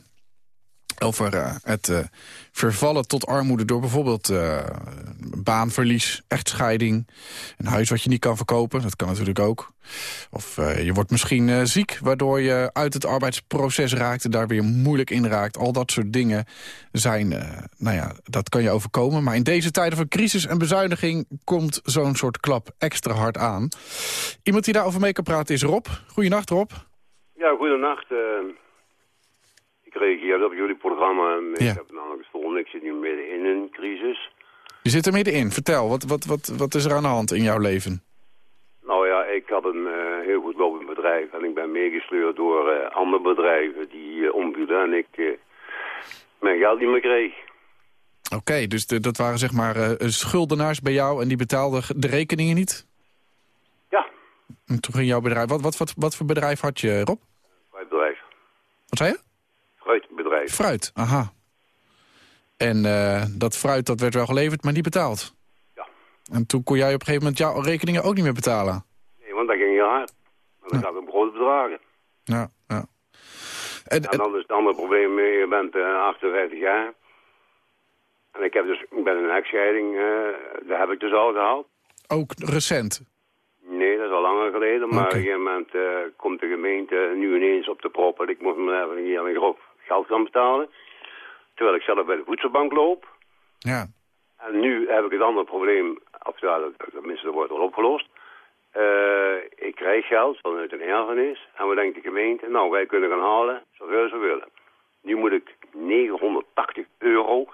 Over eh, het eh, vervallen tot armoede door bijvoorbeeld eh, baanverlies, echtscheiding... een huis wat je niet kan verkopen, dat kan natuurlijk ook. Of je wordt misschien ziek, waardoor je uit het arbeidsproces raakt... en daar weer moeilijk in raakt. Al dat soort dingen zijn, nou ja, dat kan je overkomen. Maar in deze tijden van crisis en bezuiniging... komt zo'n soort klap extra hard aan. Iemand die daarover mee kan praten is Rob. Goedenacht, Rob. Ja, goedenacht. Eh ik reageerde op jullie programma. Ik Ja. heb namelijk gestolen. Ik zit nu midden in een crisis. Je zit er middenin. Vertel, wat, wat, wat, wat is er aan de hand in jouw leven? Nou ja, ik had een eh, heel goed lopend bedrijf. En ik ben meegesleurd door eh, andere bedrijven die eh, omvielen. En ik eh, mijn geld niet meer kreeg. Oké, dus de- dat waren zeg maar eh, schuldenaars bij jou... en die betaalden de rekeningen niet? Ja. En toen ging jouw bedrijf... Wat, wat, wat, wat voor bedrijf had je, Rob? Fruitbedrijf. Wat zei je? Fruitbedrijf. Fruit, aha. En eh, dat fruit dat werd wel geleverd, maar niet betaald? Ja. En toen kon jij op een gegeven moment jouw rekeningen ook niet meer betalen? Nee, want dat ging heel hard. En dat gaat om grote bedragen. Ja, ja. En, dan is het andere probleem, eh, je bent eh, 58 jaar. En ik heb dus, ik ben in een echtscheiding, eh daar heb ik dus al gehad. Ook recent? Nee, dat is al langer geleden. Maar op een gegeven moment komt de gemeente nu ineens op de prop. En ik moet me even hier een groot geld gaan betalen. Terwijl ik zelf bij de voedselbank loop. Ja. En nu heb ik het andere probleem, of ja, tenminste dat wordt wel opgelost. Eh, ik krijg geld vanuit een erfenis. En we denken de gemeente, nou wij kunnen gaan halen zoveel ze willen. Nu moet ik 980 euro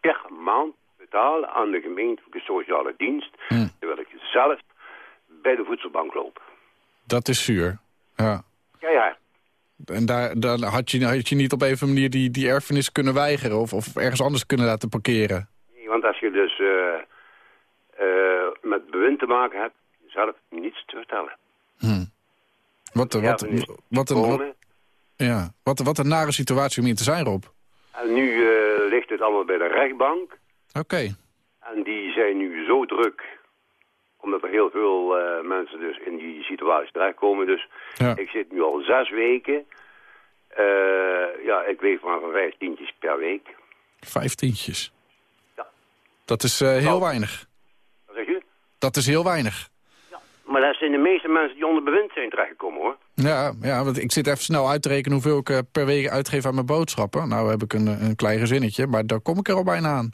per maand betalen aan de gemeentelijke sociale dienst. Terwijl ik zelf bij de voedselbank loop. Dat is zuur. Ja. Keihard. En daar, daar had, je, had je niet op een manier die, die erfenis kunnen weigeren... Of, of ergens anders kunnen laten parkeren? Nee, Want als je dus eh, eh, met bewind te maken hebt, zelf niets te vertellen. Wat, een- wat, Erfenis wat, een, wat, ja. wat, wat een nare situatie om in te zijn, Rob. En nu eh, ligt het allemaal bij de rechtbank. Oké. En die zijn nu zo druk, omdat er heel veel eh, mensen dus in die situatie terechtkomen. Dus Ja. ik zit nu al zes weken. Eh, ja, ik weeg maar van vijf tientjes per week. Vijftientjes. Dat is eh, heel weinig. Wat zeg je? Dat is heel weinig. Maar dat zijn de meeste mensen die onder bewind zijn terechtgekomen, hoor. Ja, ja, want ik zit even snel uit te rekenen hoeveel ik per week uitgeef aan mijn boodschappen. Nou heb ik een, een klein gezinnetje, maar daar kom ik er al bijna aan.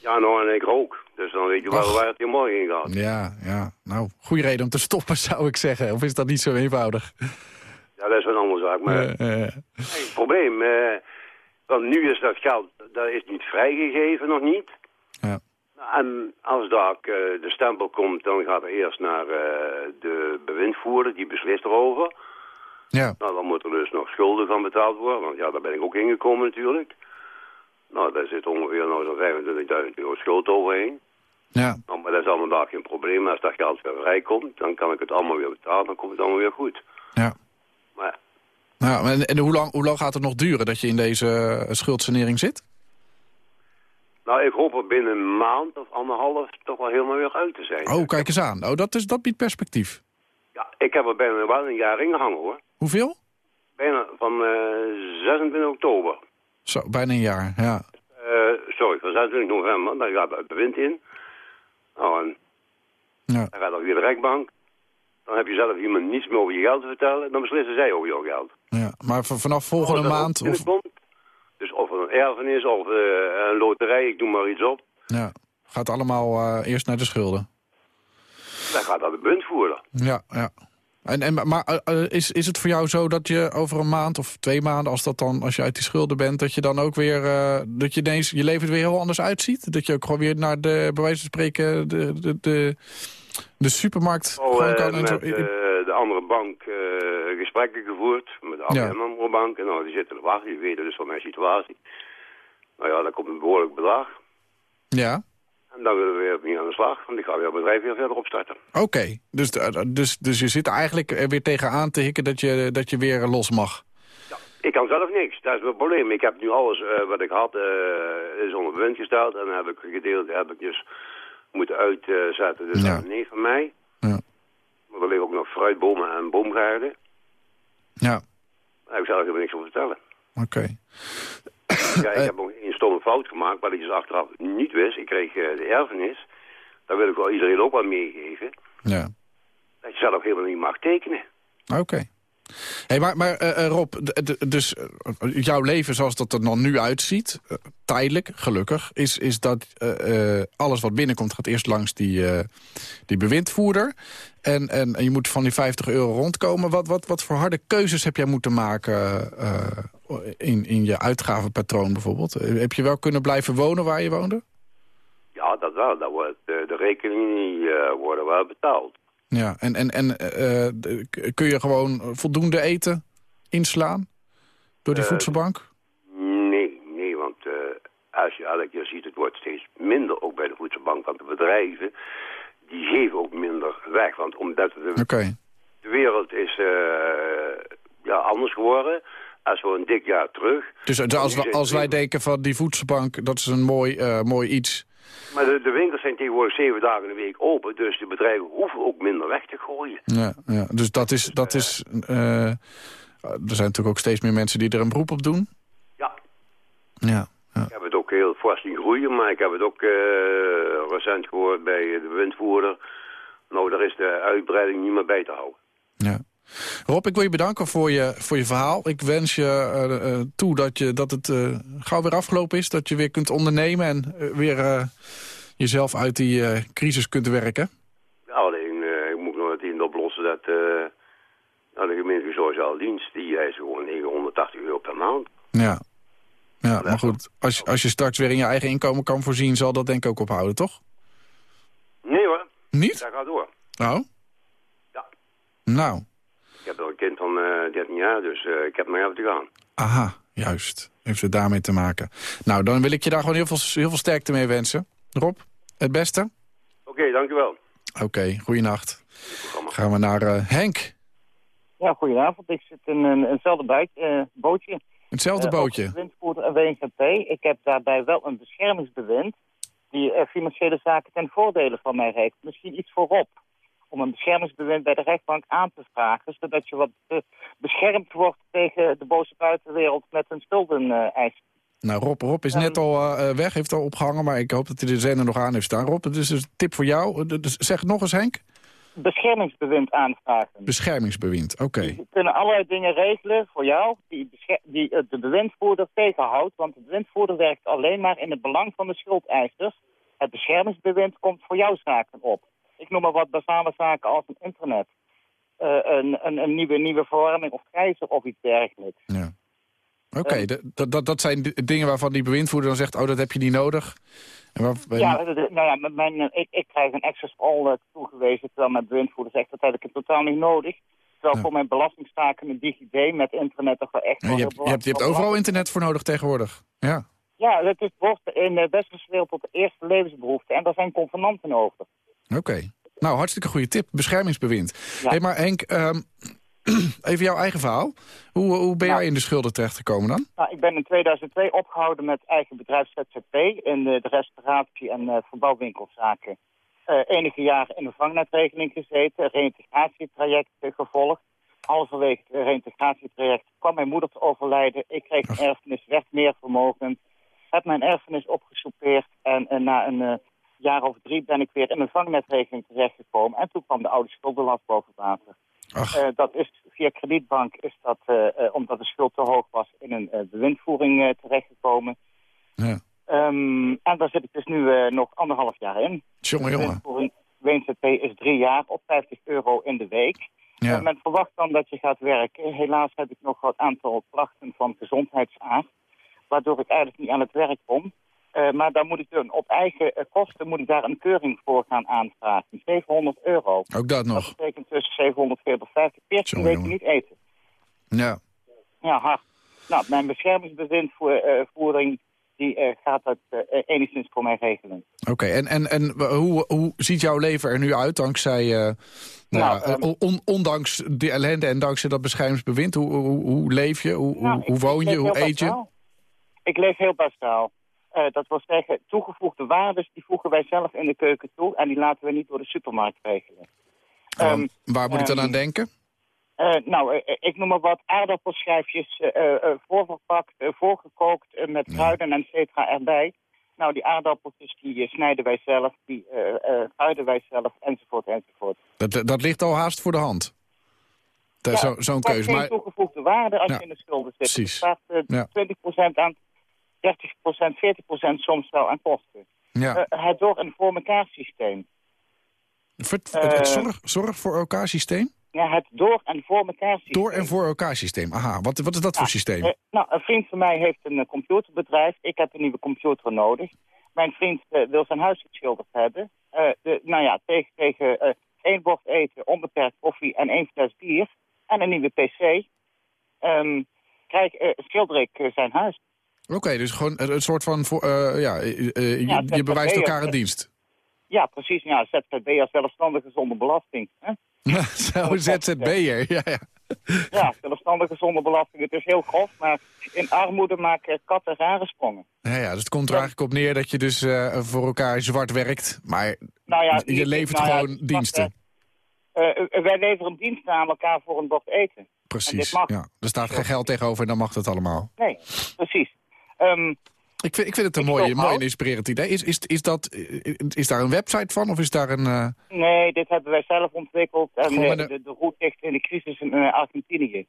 Ja, nou, en ik rook. Dus dan weet je wel waar het hier mooi in gaat. Ja, ja. Nou, goede reden om te stoppen zou ik zeggen. Of is dat niet zo eenvoudig? Ja, dat is wel een andere zaak. Maar het probleem, eh, want nu is dat geld, dat is niet vrijgegeven, nog niet. Ja. En als daar eh, de stempel komt, dan gaat er eerst naar eh, de bewindvoerder, die beslist erover. Ja. Nou, dan moet er dus nog schulden van betaald worden, want ja, daar ben ik ook ingekomen natuurlijk. Nou, daar zit ongeveer nou zo'n 25.000 euro schuld overheen. Ja. Nou, maar dat is allemaal daar geen probleem. Als dat geld weer vrijkomt, dan kan ik het allemaal weer betalen, dan komt het allemaal weer goed. Ja. Maar Nou, en en hoe, lang, hoe lang gaat het nog duren dat je in deze eh, schuldsanering zit? Nou, ik hoop er binnen een maand of anderhalf toch wel helemaal weer uit te zijn. Oh, kijk eens aan. Oh, dat, is, dat biedt perspectief. Ja, ik heb er bijna wel een jaar in gehangen hoor. Hoeveel? Bijna van eh 26 oktober. Zo, bijna een jaar, ja. Eh, sorry, van 26 november. Dan gaat het bewind in. Nou, en Ja. dan gaat er weer de rechtbank. Dan heb je zelf iemand niets meer over je geld te vertellen. Dan beslissen zij over jouw geld. ja. Maar vanaf volgende maand... Of, Dus of het een erfenis of eh, een loterij, ik doe maar iets op. ja, gaat allemaal eh, eerst naar de schulden. Dan gaat dat de punt voeren. Ja, ja. En, en, maar eh, eh, is, is het voor jou zo dat je over een maand of twee maanden... als, dat dan, als je uit die schulden bent, dat je dan ook weer... eh, dat je ineens je leven er weer heel anders uitziet? Dat je ook gewoon weer naar de, bij wijze van spreken, de, de, de, de supermarkt Oh, gewoon kan... met zo- eh, de andere bank gesprekken gevoerd. Met de Ja. AMRO bank. En nou, die zitten te wachten. Die weten dus van mijn situatie. Nou ja, dat komt een behoorlijk bedrag. Ja, En dan willen we weer opnieuw aan de slag. Want ik ga weer het bedrijf weer verder opstarten. oké. Dus, eh, dus, dus je zit er eigenlijk er weer tegenaan te hikken dat je, dat je weer los mag. Ik kan zelf niks. Dat is mijn probleem. Ik heb nu alles eh, wat ik had eh, is onder bewind gesteld. En heb ik gedeeld, heb ik dus moeten uitzetten. Dus Ja. dat is een neef van mij. Ja. Maar er liggen ook nog fruitbomen en boomgaarden. Ja, Daar heb ik zelf helemaal niks over vertellen. oké. Ja, ik heb nog één stomme fout gemaakt, wat ik dus achteraf niet wist. Ik kreeg eh, de erfenis. Daar wil ik wel iedereen ook wat meegeven. Ja, Dat je zelf helemaal niet mag tekenen. oké. Hey, maar maar eh, eh, Rob, dus eh, jouw leven zoals dat er dan nu uitziet... eh, tijdelijk, gelukkig, is, is dat eh, eh, alles wat binnenkomt... gaat eerst langs die, eh, die bewindvoerder. En, en, en je moet van die 50 euro rondkomen. Wat, wat, wat voor harde keuzes heb jij moeten maken... in, in je uitgavenpatroon bijvoorbeeld? Heb je wel kunnen blijven wonen waar je woonde? Ja, dat wel. Dat wordt, eh, de rekeningen eh, worden wel betaald. Ja, en, en, en eh, kun je gewoon voldoende eten inslaan door die voedselbank? Nee, nee, want als je elke keer ziet, het wordt steeds minder ook bij de voedselbank. Want de bedrijven, die geven ook minder weg. Want omdat de, de wereld is ja, anders geworden. Als we een dik jaar terug. dus als, als wij denken van die voedselbank, dat is een mooi, eh, mooi iets. Maar de, de winkels zijn tegenwoordig zeven dagen in de week open. Dus de bedrijven hoeven ook minder weg te gooien. Ja, ja. Dus dat is... Dat is eh, er zijn natuurlijk ook steeds meer mensen die er een beroep op doen. Ja. Ja, Ik heb het ook heel fors zien groeien, maar ik heb het ook eh, recent gehoord bij de bewindvoerder. Nou, daar is de uitbreiding niet meer bij te houden. ja. Rob, ik wil je bedanken voor je, voor je verhaal. Ik wens je eh, eh, toe dat, je, dat het eh, gauw weer afgelopen is. Dat je weer kunt ondernemen en weer jezelf uit die crisis kunt werken. Ja, alleen, ik moet nog het een oplossen dat nou, de gemeentelijke sociale dienst, die is gewoon 980 euro per maand. Ja, ja maar goed, als, als je straks weer in je eigen inkomen kan voorzien... zal dat denk ik ook ophouden, toch? Nee hoor. Niet? Dat gaat door. Oh? Ja. Nou, Ik heb nog een kind van eh 13 jaar, dus eh, ik heb nog even te gaan. aha, juist. Heeft het daarmee te maken. Nou, dan wil ik je daar gewoon heel veel, heel veel sterkte mee wensen. Rob, het beste? Oké, dankjewel. Oké, goeienacht. Gaan we naar eh, Henk. Ja, goedenavond. Ik zit in een, eenzelfde buit, eh, bootje. Hetzelfde Eh, bootje. Windvoerder en WNZP. Ik heb daarbij wel een beschermingsbewind die eh, financiële zaken ten voordele van mij heeft. Misschien iets voorop. Om een beschermingsbewind bij de rechtbank aan te vragen, zodat je wat eh, beschermd wordt tegen de boze buitenwereld met een schuldeneis. Nou, Rob, Rob is net al eh, weg, heeft al opgehangen... maar ik hoop dat hij de zender nog aan heeft staan. Rob, het is een tip voor jou. Eh, dus zeg het nog eens, Henk. Beschermingsbewind aanvragen. Beschermingsbewind, oké. We kunnen allerlei dingen regelen voor jou die, die eh, de bewindvoerder tegenhoudt. Want de bewindvoerder werkt alleen maar in het belang van de schuldeisers. Het beschermingsbewind komt voor jouw zaken op. Ik noem maar wat basale zaken als een internet. eh, een, een, een nieuwe, nieuwe verwarming of gijzer of iets dergelijks. Oké, d- dat- dat- dat zijn dingen waarvan die bewindvoerder dan zegt... oh, dat heb je niet nodig. En waar, Ja, nou ja, mijn, eh, ik, ik krijg een access all eh, toegewezen, terwijl mijn bewindvoerder zegt dat heb ik het totaal niet nodig. Terwijl voor mijn belastingstaken een DigiD met internet toch wel echt... Ja, je, hebt, je, hebt, je hebt belangrijk- overal internet voor nodig tegenwoordig. Ja, Ja, het is wordt in de westerse wereld tot de eerste levensbehoefte. En daar zijn convenanten over. oké. Nou, hartstikke goede tip. Beschermingsbewind. Hey, maar Henk, ehm, even jouw eigen verhaal. Hoe, hoe ben jij in de schulden terechtgekomen dan? Nou, ik ben in 2002 opgehouden met eigen bedrijf ZZP in de, de restauratie- en eh, verbouwwinkelzaken. Eh, enige jaren in de vangnetregeling gezeten, een reïntegratietraject eh, gevolgd. Halverwege het reïntegratietraject kwam mijn moeder te overlijden. Ik kreeg een erfenis, werd meer vermogend. Heb mijn erfenis opgesoupeerd en, en na een eh, jaar of drie ben ik weer in een vangnetregeling terechtgekomen. En toen kwam de oude schuldenlast boven water. Eh, dat is via kredietbank is dat, eh, eh, omdat de schuld te hoog was, in een bewindvoering terechtgekomen. Ja. Ehm, en daar zit ik dus nu nog anderhalf jaar in. Jongen, De jongen. WNZP is drie jaar op 50 euro in de week. Ja. Men verwacht dan dat je gaat werken. Helaas heb ik nog wat aantal klachten van gezondheidsaard, waardoor ik eigenlijk niet aan het werk kom. Eh, maar dan moet ik dan op eigen eh, kosten moet ik daar een keuring voor gaan aanvragen. 700 euro. Ook dat nog. Dat betekent tussen 750, 14 Jongen, weken niet eten. Ja. Ja, hard. Nou, mijn beschermingsbewindvoering die eh, gaat dat enigszins voor mij regelen. Oké, en, en, en hoe, hoe ziet jouw leven er nu uit dankzij, nou, Nou, ja, ehm, on- on- ondanks die ellende en dankzij dat beschermingsbewind? Hoe, hoe, hoe leef je? Hoe, Nou, hoe, woon je? Hoe eet je? Ik leef heel basaal. Eh, dat wil zeggen, toegevoegde waarden die voegen wij zelf in de keuken toe... en die laten we niet door de supermarkt regelen. Ehm, Waar moet ik dan ehm, aan denken? Eh, nou, eh, ik noem maar wat aardappelschijfjes voorverpakt, voorgekookt met kruiden en et cetera erbij. Nou, die aardappeltjes die snijden wij zelf, die kruiden wij zelf, enzovoort, enzovoort. Dat, dat ligt al haast voor de hand. Ja, zo- Zo'n keuze. Maar, toegevoegde waarde als Ja, je in de schulden zit. precies. Er staat Ja. 20% aan, 30%, 40% soms wel aan kosten. ja. Eh, het door- en voor elkaar systeem. Vert- eh, het zorg, zorg voor elkaar systeem? Ja, het door- en voor elkaar systeem. Door en voor elkaar systeem. Aha, wat, wat is dat voor systeem? Eh, nou, een vriend van mij heeft een computerbedrijf. Ik heb een nieuwe computer nodig. Mijn vriend wil zijn huis geschilderd hebben. De, nou ja, tegen, tegen één bord eten, onbeperkt koffie en één fles bier. En een nieuwe pc. Ehm, krijg, schilder ik zijn huis. Oké, dus gewoon een, soort van... Voor, eh, ja, eh, eh, je, Ja, je bewijst elkaar een dienst. Ja, precies. Ja, ZZP'er, zelfstandige zonder belasting. Hè? Zo, ZZB'er. Ja, ja. Ja, zelfstandige zonder belasting. Het is heel grof, maar in armoede maken katten rare sprongen. Ja, ja, dus het komt er eigenlijk op neer dat je dus voor elkaar zwart werkt. Maar Nou ja, je niet- levert nou gewoon diensten. Wij leveren diensten aan elkaar voor een bord eten. Precies. Ja. Er staat geen geld tegenover en dan mag dat allemaal. Nee, precies. Ehm, Ik vind, ik vind het een Ik mooi, en inspirerend idee. Is, is, is, dat, eh, is daar een website van of is daar een... eh, nee, dit hebben wij zelf ontwikkeld. En Gewoon de, de, route ligt in de crisis in eh, Argentinië.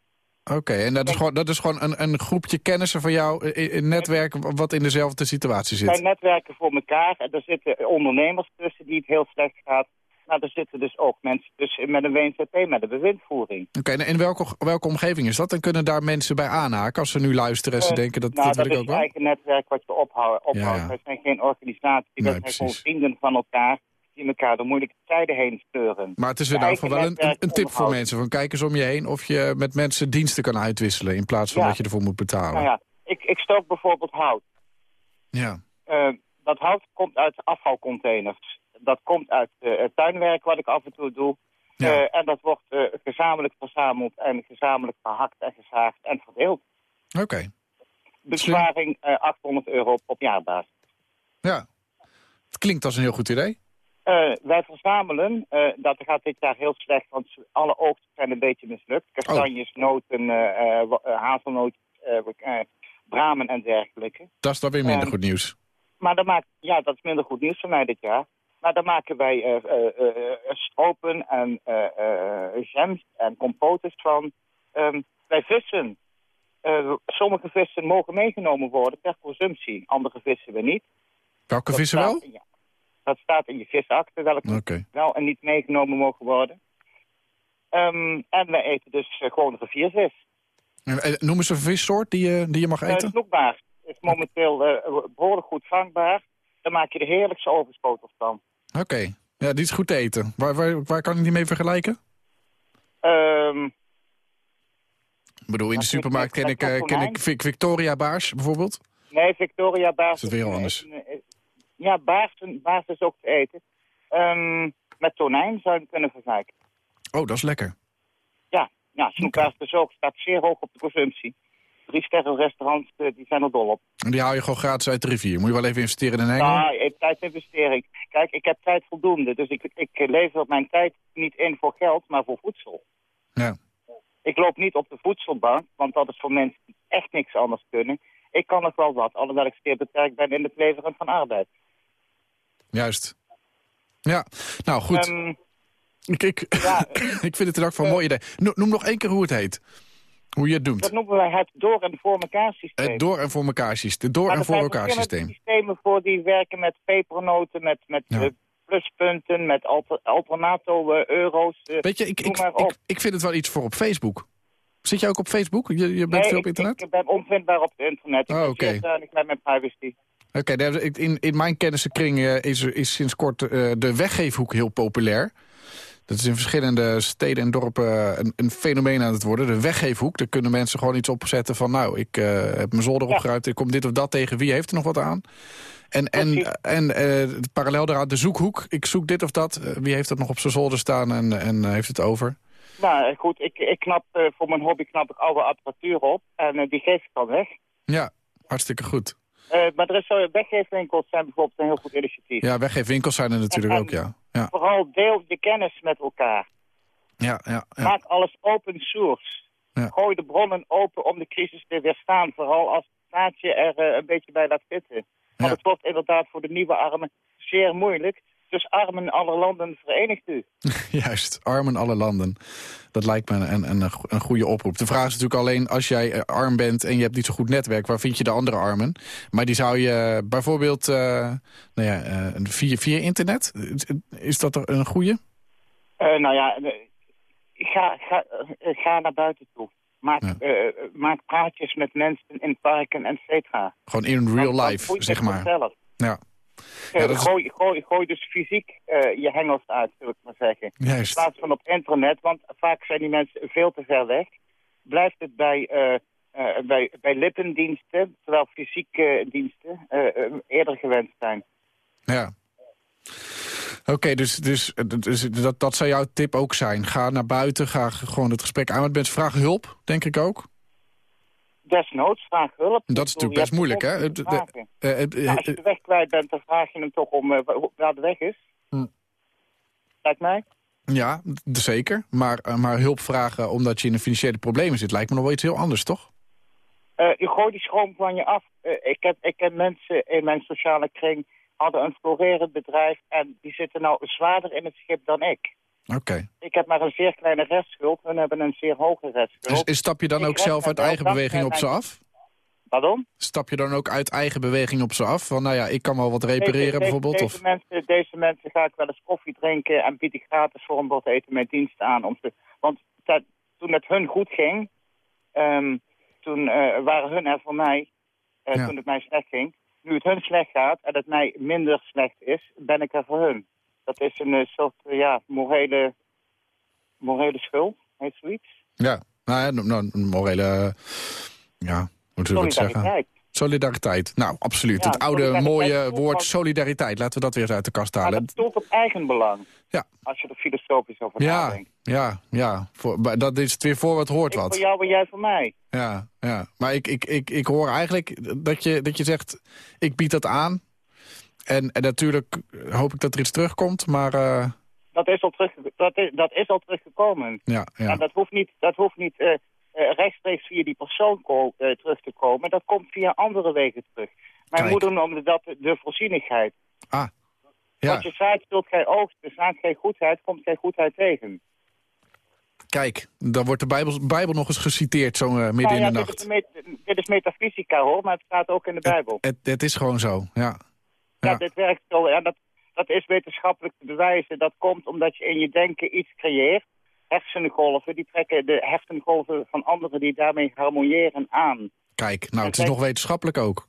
Oké, en dat is gewoon, dat is gewoon een, een groepje kennissen van jou, eh, een netwerk wat in dezelfde situatie Wij zit. netwerken voor elkaar. En er zitten ondernemers tussen die het heel slecht gaat. Maar er zitten dus ook mensen tussen met een WNZP, met een bewindvoering. Oké, en in welke, welke omgeving is dat? En kunnen daar mensen bij aanhaken als ze nu luisteren en ze Eh, denken dat, nou, dat wil ik is ook wel? eigen netwerk wat je ophoudt. ophoudt. Ja, zijn geen organisatie, Nee, wij zijn gewoon vrienden van elkaar... die elkaar door moeilijke tijden heen steuren. Maar het is in ieder geval wel een, een, een tip voor mensen. Van kijk eens om je heen of je met mensen diensten kan uitwisselen... in plaats van Ja. dat je ervoor moet betalen. Nou ja, ik, ik stook bijvoorbeeld hout. ja. Eh, dat hout komt uit afvalcontainers. Dat komt uit eh, het tuinwerk wat ik af en toe doe. Ja. Eh, en dat wordt eh, gezamenlijk verzameld en gezamenlijk gehakt en gezaagd en verdeeld. Oké, Besparing eh 800 euro op jaarbasis. ja. Het klinkt als een heel goed idee. Wij verzamelen, dat gaat dit jaar heel slecht, want alle oogsten zijn een beetje mislukt. Kastanjes, noten, eh, bramen en dergelijke. Dat is dan weer minder goed nieuws. Maar dan maakt, ja, dat is minder goed nieuws voor mij dit jaar. Maar dan maken wij eh, eh, eh, stropen en jams en compotes van. Ehm, wij vissen. Sommige vissen mogen meegenomen worden ter consumptie. Andere vissen we niet. Welke Dat vissen wel? ja, dat staat in je visakte, welke wel en niet meegenomen mogen worden. Ehm, en wij eten dus gewoon riviervis. En- en Noem eens een vissoort die je, die je mag eten. snoekbaar is momenteel eh, behoorlijk goed vangbaar. Dan maak je de heerlijkste overschotels van. Oké, ja, die is goed te eten. Waar, waar, waar kan ik die mee vergelijken? Ehm, Ik bedoel, in de supermarkt ken ik, eh, ken ik Vic- Victoria Baars bijvoorbeeld. nee, Victoria baars. Is dat weer een- anders? ja, baars, baars is ook te eten. Ehm, met tonijn zou je het kunnen vergelijken. Oh, dat is lekker. Ja, ja snoekbaars dus ook. Staat zeer hoog op de consumptie. Drie sterren restaurants, eh, die zijn er dol op. En die haal je gewoon gratis uit de rivier. Moet je wel even investeren in een hengel? Nou, eh, tijdinvestering. Kijk, ik heb tijd voldoende. Dus ik, ik lever mijn tijd niet in voor geld, maar voor voedsel. Ja. Ik loop niet op de voedselbank, want dat is voor mensen die echt niks anders kunnen. Ik kan nog wel wat, alhoewel ik zeer beperkt ben in het leveren van arbeid. Juist. Ja, nou goed. Ehm, ik, ik, ja, ik vind het in elk geval een mooi idee. No- Noem nog één keer hoe het heet. Hoe je het doet. dat noemen wij het door- en voor elkaar systeem. Het door en voor elkaar systeem. Door en er voor zijn elkaar systeem. systemen voor die werken met pepernoten, met, met Ja. eh, pluspunten, met alter, alternato-euro's. Weet je, ik, ik, ik, ik vind het wel iets voor op Facebook. Zit jij ook op Facebook? Je, je bent Nee, veel op ik- internet? Ik, ben onvindbaar op het internet. Ik Oh, oké. met mijn privacy. Oké, ik- in, in mijn kennissenkring eh, is, is sinds kort eh, de weggeefhoek heel populair. Dat is in verschillende steden en dorpen een, een fenomeen aan het worden. De weggeefhoek, daar kunnen mensen gewoon iets opzetten van... nou, ik eh, heb mijn zolder opgeruimd, ik kom dit of dat tegen. Wie heeft er nog wat aan? En, en, en eh, parallel daaraan de zoekhoek. Ik zoek dit of dat. Eh, wie heeft dat nog op zijn zolder staan en, en eh, heeft het over? Nou, eh, goed, ik, ik knap, eh, voor mijn hobby knap ik oude apparatuur op en eh, die geef ik dan weg. Ja, hartstikke goed. Eh, maar er is weggeefwinkels zijn bijvoorbeeld een heel goed initiatief. Ja, weggeefwinkels zijn er natuurlijk En- ook, ja. Ja, Vooral deel je kennis met elkaar. ja, ja. ja. Maak alles open source. Ja. Gooi de bronnen open om de crisis te weerstaan. Vooral als het staatje er eh, een beetje bij laat zitten. Want het wordt inderdaad voor de nieuwe armen zeer moeilijk. Dus armen aller landen verenigt u. Juist, arm in alle landen. Dat lijkt me een, een, een goede oproep. De vraag is natuurlijk alleen, als jij eh, arm bent en je hebt niet zo goed netwerk... waar vind je de andere armen? Maar die zou je bijvoorbeeld eh, nou ja, eh, via, via internet... Is dat er een goede? Eh, nou ja, eh, ga, ga, eh, ga naar buiten toe. Maak, eh, maak praatjes met mensen in parken, et cetera. Gewoon in real life, zeg maar. Ja. Ja, dat gooi, gooi, gooi dus fysiek eh, je hengels uit, wil ik maar zeggen. Juist. In plaats van op internet, want vaak zijn die mensen veel te ver weg. Blijft het bij, eh, eh, bij, bij lippendiensten, terwijl fysieke diensten eerder gewend zijn. Ja. Oké, dus, dus, dus dat, dat zou jouw tip ook zijn. Ga naar buiten, ga gewoon het gesprek aan met mensen. Vraag hulp, denk ik ook. Desnoods, vraag hulp. Dat is natuurlijk best moeilijk, hè? de- vragen. eh, het- Nou, als je de weg kwijt bent, dan vraag je hem toch om eh, wa- waar de weg is. Hm. Lijkt mij. Ja, zeker. Maar, eh, maar hulp vragen omdat je in de financiële problemen zit... lijkt me nog wel iets heel anders, toch? Eh, je gooit die schroom van je af. Eh, ik, heb, ik heb mensen in mijn sociale kring hadden een florerend bedrijf en die zitten nou zwaarder in het schip dan ik. Oké. Ik heb maar een zeer kleine restschuld, hun hebben een zeer hoge restschuld. Dus, stap je dan ook zelf uit eigen beweging op ze mijn- af? Pardon? Stap je dan ook uit eigen beweging op ze af? Van, nou ja, ik kan wel wat repareren Deze- bijvoorbeeld? Deze, Of... mensen, deze mensen ga ik wel eens koffie drinken en bied ik gratis voor een bord eten met dienst aan. Om te, want dat- toen het hun goed ging, ehm, toen eh, waren hun er voor mij, eh, Ja. toen het mij slecht ging. Nu het hun slecht gaat en het mij minder slecht is, ben ik er voor hun. Dat is een eh, soort eh, ja, morele, morele schuld, heet zoiets. Ja, nou ja, nou, een morele... Ja, hoe zullen we het zeggen? Solidariteit. Nou, absoluut. Ja, het oude mooie woord solidariteit. Laten we dat weer eens uit de kast Maar halen. dat stoelt op eigenbelang. Ja. Als je er filosofisch over Ja, nadenkt. ja, ja. Voor, maar dat is het weer voor wat hoort Ik wat. voor jou en jij voor mij. Ja, ja. Maar ik, ik, ik, ik hoor eigenlijk dat je, dat je zegt, ik bied dat aan. En, en natuurlijk hoop ik dat er iets terugkomt, maar... eh, Dat is al, terug, dat is, dat is al teruggekomen. ja, ja. En dat hoeft niet, dat hoeft niet eh, eh, rechtstreeks via die persoon terug te komen. Dat komt via andere wegen terug. Mijn Kijk. moeder noemde dat de voorzienigheid. Ah, ja. Wat je zaait, zult gij oogsten. Zaait gij goedheid, komt gij goedheid tegen. Kijk, dan wordt de Bijbel, Bijbel nog eens geciteerd zo eh, midden Nou in de dit nacht. is, met- dit is metafysica hoor, maar het staat ook in de Bijbel. Het, het is gewoon zo, ja. Ja, dit werkt zo. Ja, dat, dat is wetenschappelijk te bewijzen. Dat komt omdat je in je denken iets creëert. Hersengolven, die trekken de hersengolven van anderen die daarmee harmoniëren aan. Kijk, nou, het is nog wetenschappelijk ook.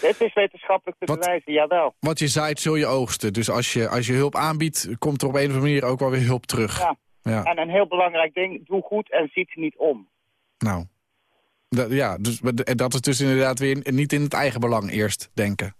Dit is wetenschappelijk te Wat- bewijzen, jawel. Wat je zaait, zul je oogsten. Dus als je, als je hulp aanbiedt, komt er op een of andere manier ook wel weer hulp terug. Ja. Ja. En een heel belangrijk ding, doe goed en ziet niet om. Nou, ja, dus, en dat is dus inderdaad weer niet in het eigen belang eerst denken.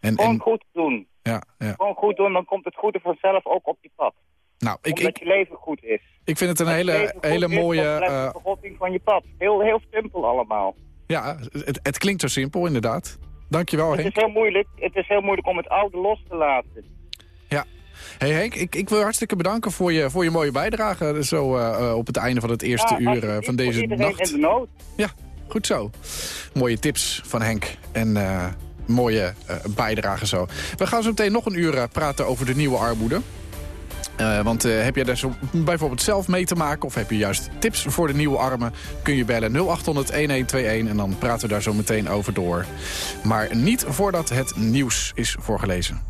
En, Gewoon en, goed doen. ja, ja. Gewoon goed doen, dan komt het goede vanzelf ook op je pad. Nou, ik, Omdat ik, je leven goed is. ik vind het een hele, hele mooie... eh, de verrotting van je pad. Heel, heel simpel allemaal. ja, het, het klinkt zo simpel, inderdaad. Dankjewel, Het Henk. is heel moeilijk. Het is heel moeilijk om het oude los te laten. Ja. Hey Henk, ik, ik wil hartstikke bedanken voor je, voor je mooie bijdrage. Zo eh, eh, op het einde van het eerste Ja, uur eh, van deze nacht. in de nood. Ja, goed zo. Mooie tips van Henk en eh, mooie eh bijdrage zo. We gaan zo meteen nog een uur eh, praten over de nieuwe armoede. Eh, want heb jij daar zo bijvoorbeeld zelf mee te maken... of heb je juist tips voor de nieuwe armen... kun je bellen 0800-1121 en dan praten we daar zo meteen over door. Maar niet voordat het nieuws is voorgelezen.